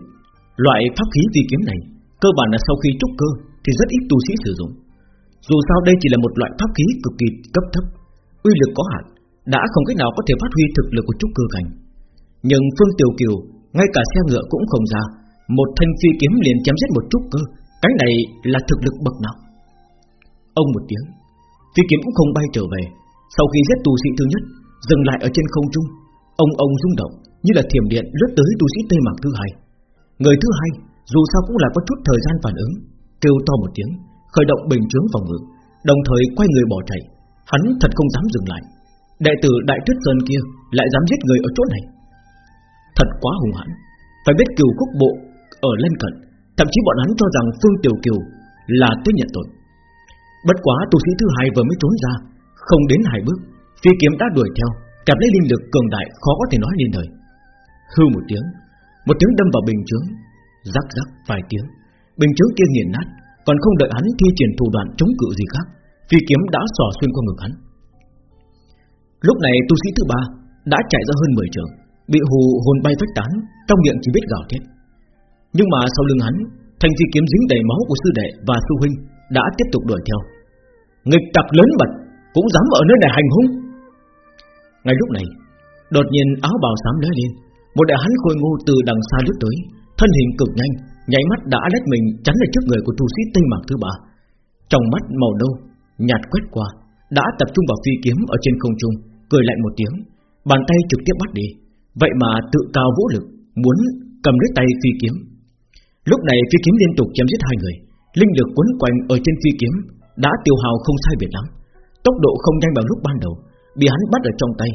Loại pháp khí phi kiếm này, Cơ bản là sau khi trúc cơ Thì rất ít tu sĩ sử dụng. Dù sao đây chỉ là một loại pháp khí cực kỳ cấp thấp, Uy lực có hạn, Đã không cách nào có thể phát huy thực lực của trúc cơ cảnh. Nhưng Phương Tiểu Kiều, Ngay cả xe ngựa cũng không ra, Một thanh phi kiếm liền chém giết một trúc cơ, Cái này là thực lực bậc nào? Ông một tiếng, Phi kiếm cũng không bay trở về. Sau khi giết tu sĩ thứ nhất dừng lại ở trên không trung, ông ông rung động như là thiểm điện lướt tới tu sĩ Tây Mạc thứ hai. Người thứ hai dù sao cũng là có chút thời gian phản ứng, kêu to một tiếng, khởi động bình chướng phòng ngự, đồng thời quay người bỏ chạy. Hắn thật không dám dừng lại. Đệ tử Đại Tuyết Sơn kia lại dám giết người ở chỗ này, thật quá hùng hãn. Phải biết Kiều Quốc bộ ở lân cận, thậm chí bọn hắn cho rằng Phương Tiểu Kiều là tuyết nhận tội. Bất quá tu sĩ thứ hai vừa mới trốn ra, không đến hai bước Phi kiếm đã đuổi theo, cảm lấy linh lực cường đại khó có thể nói nên lời. Hư một tiếng Một tiếng đâm vào bình chướng, Rắc rắc vài tiếng. Bình chướng kia nghiền nát, Còn không đợi hắn thi triển thủ đoạn chống cự gì khác, Phi kiếm đã xỏ xuyên qua ngực hắn. Lúc này tu sĩ thứ ba Đã chạy ra hơn 10 trường, Bị hù hồn bay phách tán, Trong miệng chỉ biết gào thét. Nhưng mà sau lưng hắn, Thanh phi kiếm dính đầy máu của sư đệ và sư huynh Đã tiếp tục đuổi theo. Nghịch tặc lớn mật Cũng dám ở nơi này hành hung ngay lúc này, Đột nhiên áo bào xám lóe lên. Một đại hắn khôi ngô từ đằng xa lướt tới, Thân hình cực nhanh, Nháy mắt đã lách mình chắn ở trước người của tu sĩ tinh mạng thứ ba. Trong mắt màu nâu, Nhạt quét qua, Đã tập trung vào phi kiếm ở trên không trung, Cười lạnh một tiếng, Bàn tay trực tiếp bắt đi. Vậy mà tự cao vũ lực, Muốn cầm lấy tay phi kiếm. Lúc này phi kiếm liên tục chém giết hai người, Linh lực quấn quanh ở trên phi kiếm Đã tiêu hào không sai biệt lắm. Tốc độ không nhanh bằng lúc ban đầu Bị hắn bắt ở trong tay.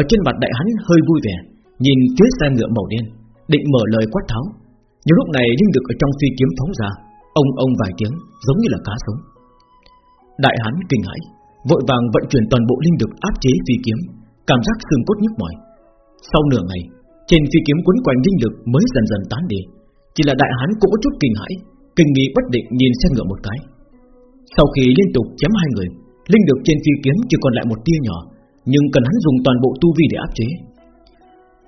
Ở trên mặt đại hắn hơi vui vẻ, Nhìn phía xe ngựa màu đen, Định mở lời quát tháo. Nhưng lúc này linh được ở trong phi kiếm phóng ra, Ông ông vài tiếng, giống như là cá sống. Đại hắn kinh hãi, Vội vàng vận chuyển toàn bộ linh lực áp chế phi kiếm, Cảm giác xương cốt nhức mỏi. Sau nửa ngày, Trên phi kiếm quấn quanh linh lực mới dần dần tán đi. Chỉ là đại hắn cũng có chút kinh hãi, Kinh nghi bất định nhìn xe ngựa một cái. Sau khi liên tục chém hai người, Linh lực trên phi kiếm chỉ còn lại một tia nhỏ nhưng cần hắn dùng toàn bộ tu vi để áp chế.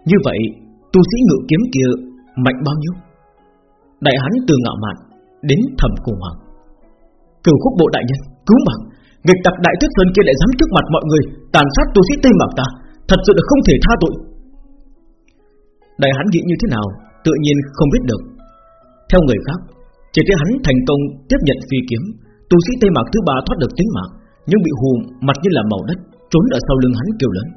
Như vậy, tu sĩ ngự kiếm kia mạnh bao nhiêu? Đại hắn từ ngạo mạn Đến thầm cùng hoàng Cửu khúc bộ đại nhân Cứu mạng. Nghịch tặc đại tuyết sơn kia lại dám trước mặt mọi người Tàn sát tu sĩ Tây Mạc ta. Thật sự là không thể tha tội. Đại hắn nghĩ như thế nào Tự nhiên không biết được. Theo người khác Chỉ thấy hắn thành công tiếp nhận phi kiếm. Tu sĩ Tây Mạc thứ ba thoát được tính mạng Nhưng bị hù mặt như là màu đất. Trốn ở sau lưng hắn kêu lớn.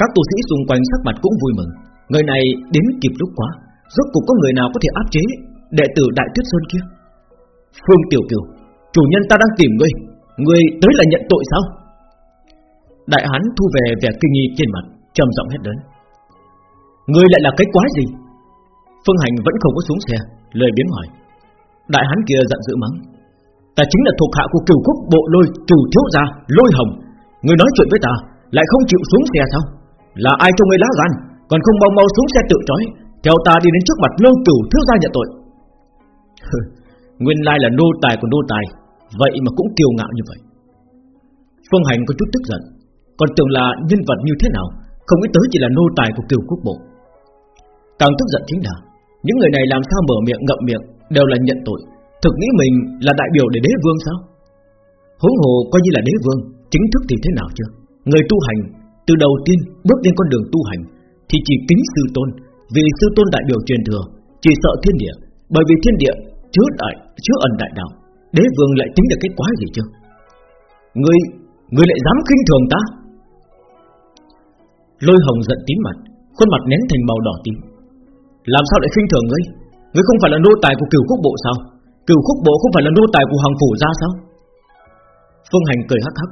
Các tu sĩ xung quanh sắc mặt cũng vui mừng. Người này đến kịp lúc quá, Rốt cuộc có người nào có thể áp chế Đệ tử Đại Tuyết Sơn kia? Phương Tiểu Kiều, Chủ nhân ta đang tìm ngươi. Ngươi tới là nhận tội sao? Đại hán thu về vẻ kinh nghi trên mặt, trầm giọng hét lớn. Ngươi lại là cái quái gì? Phương Hành vẫn không có xuống xe, Lời biến hỏi. Đại hán kia giận dữ mắng. Ta chính là thuộc hạ của cửu quốc bộ lôi Chủ thiếu gia lôi hồng. Người nói chuyện với ta Lại không chịu xuống xe sao? Là ai cho người lá gan, Còn không mau mau xuống xe tự trói, Theo ta đi đến trước mặt lâu cửu thiếu gia nhận tội. Nguyên lai là nô tài của nô tài, Vậy mà cũng kiêu ngạo như vậy. Phương Hành có chút tức giận, Còn tưởng là nhân vật như thế nào, Không nghĩ tới chỉ là nô tài của kiều quốc bộ. Càng tức giận chính là, Những người này làm sao mở miệng ngậm miệng, Đều là nhận tội, Thực nghĩ mình là đại biểu để đế vương sao? Huống hồ coi như là đế vương Chính thức thì thế nào chưa? Người tu hành, từ đầu tiên bước lên con đường tu hành, Thì chỉ kính sư tôn. Vì sư tôn đại biểu truyền thừa, Chỉ sợ thiên địa, Bởi vì thiên địa chứa đại, chứa ẩn đại đạo. Đế vương lại tính được cái quái gì chưa? Ngươi Ngươi lại dám khinh thường ta? Lôi hồng giận tím mặt, Khuôn mặt nén thành màu đỏ tím. Làm sao lại khinh thường ngươi? Ngươi không phải là nô tài của cửu quốc bộ sao? Cửu quốc bộ không phải là nô tài của hoàng phủ ra sao? Phương Hành cười hắc hắc.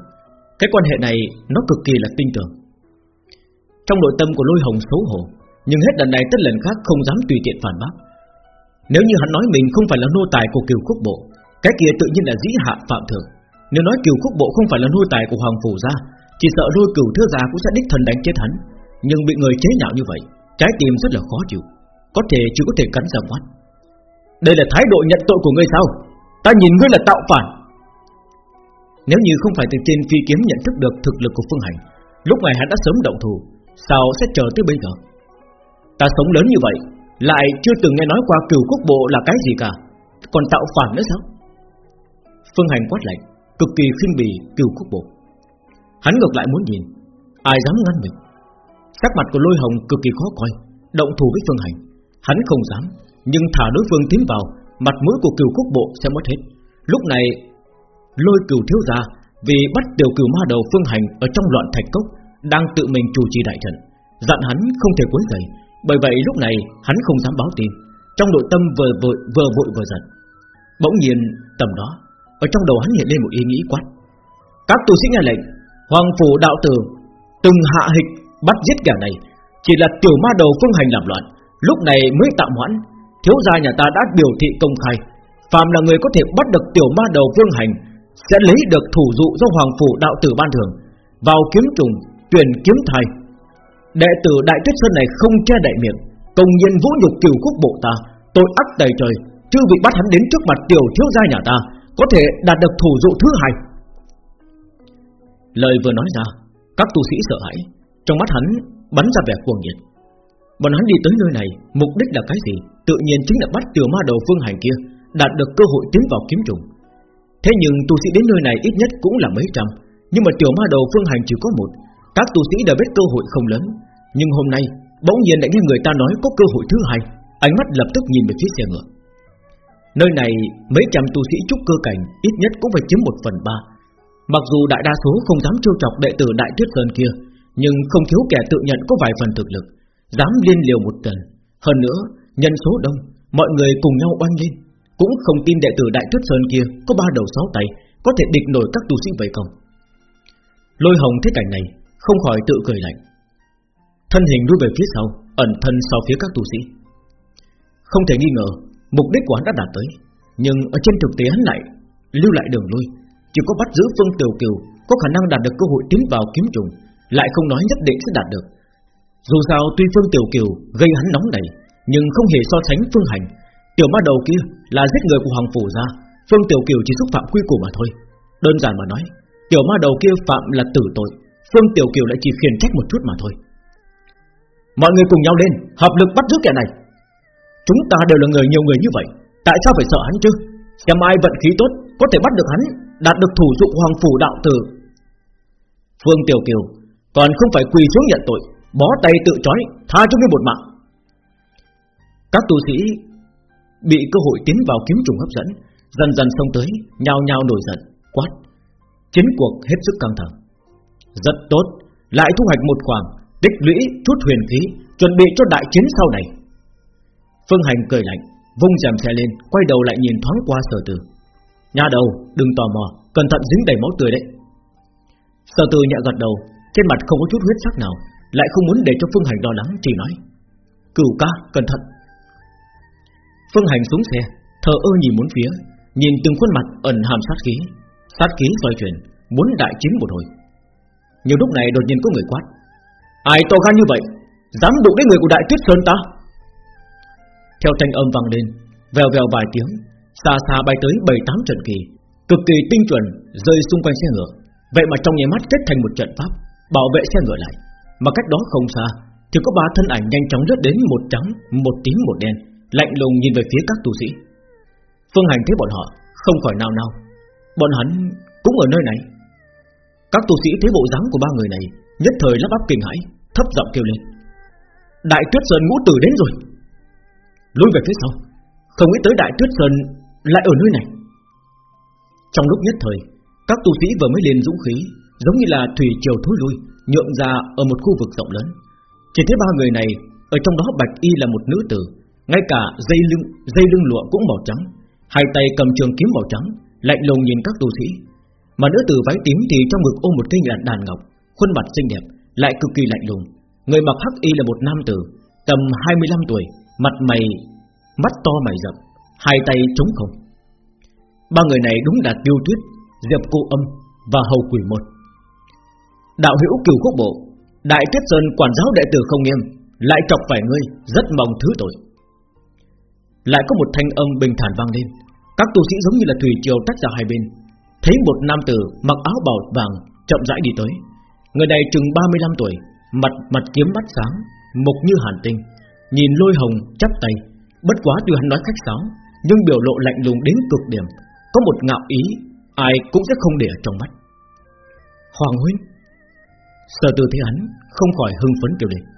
Cái quan hệ này nó cực kỳ là tin tưởng. Trong nội tâm của lôi hồng xấu hổ, Nhưng hết lần này tất lần khác không dám tùy tiện phản bác. Nếu như hắn nói mình không phải là nô tài của kiều quốc bộ, Cái kia tự nhiên là dĩ hạ phạm thượng. Nếu nói kiều quốc bộ không phải là nô tài của hoàng phủ gia Chỉ sợ lôi cửu thưa gia cũng sẽ đích thần đánh chết hắn. Nhưng bị người chế nhạo như vậy, Trái tim rất là khó chịu, Có thể chỉ có thể cắn răng quát. Đây là thái độ nhận tội của ngươi sao? Ta nhìn ngươi là tạo phản. Nếu như không phải từ trên phi kiếm nhận thức được thực lực của Phương Hành, Lúc này hắn đã sớm động thủ, Sao sẽ chờ tới bây giờ? Ta sống lớn như vậy, Lại chưa từng nghe nói qua cửu quốc bộ là cái gì cả, Còn tạo phản nữa sao? Phương Hành quát lạnh, Cực kỳ khinh bì cửu quốc bộ. Hắn ngược lại muốn nhìn, Ai dám ngăn mình? Sắc mặt của lôi hồng cực kỳ khó coi, Động thủ với Phương Hành. Hắn không dám, Nhưng thả đối phương tiến vào, Mặt mũi của cửu quốc bộ sẽ mất hết. Lúc này Lôi cửu thiếu gia Vì bắt tiểu cửu ma đầu Phương Hành Ở trong loạn thạch cốc, Đang tự mình chủ trì đại trận. Dặn hắn không thể quấy rầy, Bởi vậy lúc này hắn không dám báo tin. Trong nội tâm vừa vội vừa vội vừa giận. Bỗng nhiên, tầm đó, Ở trong đầu hắn hiện lên một ý nghĩ quát. Các tu sĩ nghe lệnh, Hoàng phủ đạo tử, Từng hạ hịch bắt giết kẻ này, Chỉ là tiểu ma đầu phương hành làm loạn, Lúc này mới tạm hoãn. Thiếu gia nhà ta đã biểu thị công khai Phạm là người có thể bắt được tiểu ma đầu phương hành sẽ lấy được thủ dụ do Hoàng phủ đạo tử ban thường Vào kiếm trùng Tuyển kiếm thầy Đệ tử Đại Tuyết Sơn này không che đại miệng, Công nhiên vũ nhục cửu quốc bộ ta, Tội ác đầy trời chưa bị bắt hắn đến trước mặt tiểu thiếu gia nhà ta, Có thể đạt được thủ dụ thứ hai. Lời vừa nói ra, Các tu sĩ sợ hãi, Trong mắt hắn bắn ra vẻ cuồng nhiệt. Bọn hắn đi tới nơi này, Mục đích là cái gì? Tự nhiên chính là bắt tiểu ma đầu phương hành kia, Đạt được cơ hội tiến vào kiếm trùng. Thế nhưng tu sĩ đến nơi này ít nhất cũng là mấy trăm. Nhưng mà tiểu ma đầu phương hành chỉ có một. Các tu sĩ đã biết cơ hội không lớn. Nhưng hôm nay, bỗng nhiên lại nghe người ta nói có cơ hội thứ hai. Ánh mắt lập tức nhìn về phía xe ngựa. Nơi này, mấy trăm tu sĩ trúc cơ cảnh Ít nhất cũng phải chiếm một phần ba. Mặc dù đại đa số không dám trêu chọc đệ tử Đại Tuyết Sơn kia, Nhưng không thiếu kẻ tự nhận có vài phần thực lực, Dám liên liều một lần Hơn nữa, nhân số đông, Mọi người cùng nhau oanh lên. Cũng không tin đệ tử Đại Tuyết Sơn kia Có ba đầu sáu tay, Có thể địch nổi các tu sĩ vậy không? Lôi hồng thấy cảnh này, Không khỏi tự cười lạnh. Thân hình lui về phía sau, Ẩn thân sau phía các tu sĩ. Không thể nghi ngờ, Mục đích của hắn đã đạt tới, Nhưng ở trên thực tế hắn lại Lưu lại đường lui, Chỉ có bắt giữ Phương Tiểu Kiều, Có khả năng đạt được cơ hội tiến vào kiếm trùng, Lại không nói nhất định sẽ đạt được. Dù sao tuy Phương Tiểu Kiều gây hắn nóng này Nhưng không hề so sánh Phương Hành Tiểu ma đầu kia là giết người của Hoàng Phủ ra, Phương Tiểu Kiều chỉ xúc phạm quy củ mà thôi. Đơn giản mà nói, Tiểu ma đầu kia phạm là tử tội, Phương Tiểu Kiều lại chỉ khiển trách một chút mà thôi. Mọi người cùng nhau lên, Hợp lực bắt giữ kẻ này. Chúng ta đều là người nhiều người như vậy, Tại sao phải sợ hắn chứ? Xem ai vận khí tốt, Có thể bắt được hắn, Đạt được thủ dụng hoàng phủ đạo tử. Phương Tiểu Kiều Còn không phải quỳ xuống nhận tội, Bó tay tự trói, Tha cho ngươi một mạng. Các tu sĩ Bị cơ hội tiến vào kiếm trùng hấp dẫn, Dần dần xông tới, Nhao nhao nổi giận, Quát. Chiến cuộc hết sức căng thẳng. Rất tốt, Lại thu hoạch một khoảng Tích lũy, chút huyền khí, Chuẩn bị cho đại chiến sau này. Phương Hành cười lạnh, Vung rèm xe lên, Quay đầu lại nhìn thoáng qua sở tử Nhà đầu, đừng tò mò, Cẩn thận dính đầy máu tươi đấy. Sở tử nhẹ gật đầu, Trên mặt không có chút huyết sắc nào, Lại không muốn để cho Phương Hành lo lắng, Chỉ nói. Cửu ca, cẩn thận Phương Hành xuống xe Thờ ơ nhìn muốn phía, Nhìn từng khuôn mặt ẩn hàm sát khí. Sát khí xoay chuyển, Muốn đại chiến một hồi. Nhiều lúc này đột nhiên có người quát, Ai to gan như vậy? Dám đụng đến người của Đại Tuyết Sơn ta? Theo thanh âm vang lên, Vèo vèo vài tiếng, Xa xa bay tới bảy tám trận kỳ, Cực kỳ tinh chuẩn, rơi xung quanh xe ngựa. Vậy mà trong nháy mắt kết thành một trận pháp, Bảo vệ xe ngựa lại. Mà cách đó không xa, Thì có ba thân ảnh nhanh chóng lướt đến một trắng, Một tím, một đen. Lạnh lùng nhìn về phía các tu sĩ. Phương Hành thấy bọn họ không khỏi nào nào Bọn hắn cũng ở nơi này. Các tu sĩ thấy bộ dáng của ba người này, Nhất thời lắp bắp kinh hãi, Thấp giọng kêu lên. Đại tuyết sơn ngũ tử đến rồi. Lui về phía sau. Không nghĩ tới đại tuyết sơn lại ở nơi này. Trong lúc nhất thời, Các tu sĩ vừa mới liền dũng khí, Giống như là thủy triều thối lui, Nhượng ra ở một khu vực rộng lớn. Chỉ thấy ba người này, Ở trong đó bạch y là một nữ tử ngay cả dây lưng dây lưng lụa cũng màu trắng. Hai tay cầm trường kiếm màu trắng, Lạnh lùng nhìn các tu sĩ. Mà nữ tử váy tím thì trong ngực ôm một cây nhạn đàn ngọc, Khuôn mặt xinh đẹp, Lại cực kỳ lạnh lùng. Người mặc hắc y là một nam tử, Tầm 25 tuổi, Mặt mày, Mắt to mày rậm, Hai tay trống không. Ba người này đúng là tiêu tuyết, Diệp cô âm Và hầu quỷ một. Đạo hữu cửu quốc bộ, Đại tuyết sơn quản giáo đệ tử không nghiêm, Lại chọc phải ngươi, Rất mong thứ tội. Lại có một thanh âm bình thản vang lên. Các tu sĩ giống như là thủy triều tách ra hai bên. Thấy một nam tử mặc áo bào vàng Chậm rãi đi tới. Người này chừng 35 tuổi, Mặt mặt kiếm mắt sáng, Mục như hàn tinh, Nhìn lôi hồng chắp tay. Bất quá tuy hắn nói khách sáo, Nhưng biểu lộ lạnh lùng đến cực điểm. Có một ngạo ý, Ai cũng sẽ không để ở trong mắt. Hoàng huynh Sở từ thấy hắn không khỏi hưng phấn kêu lên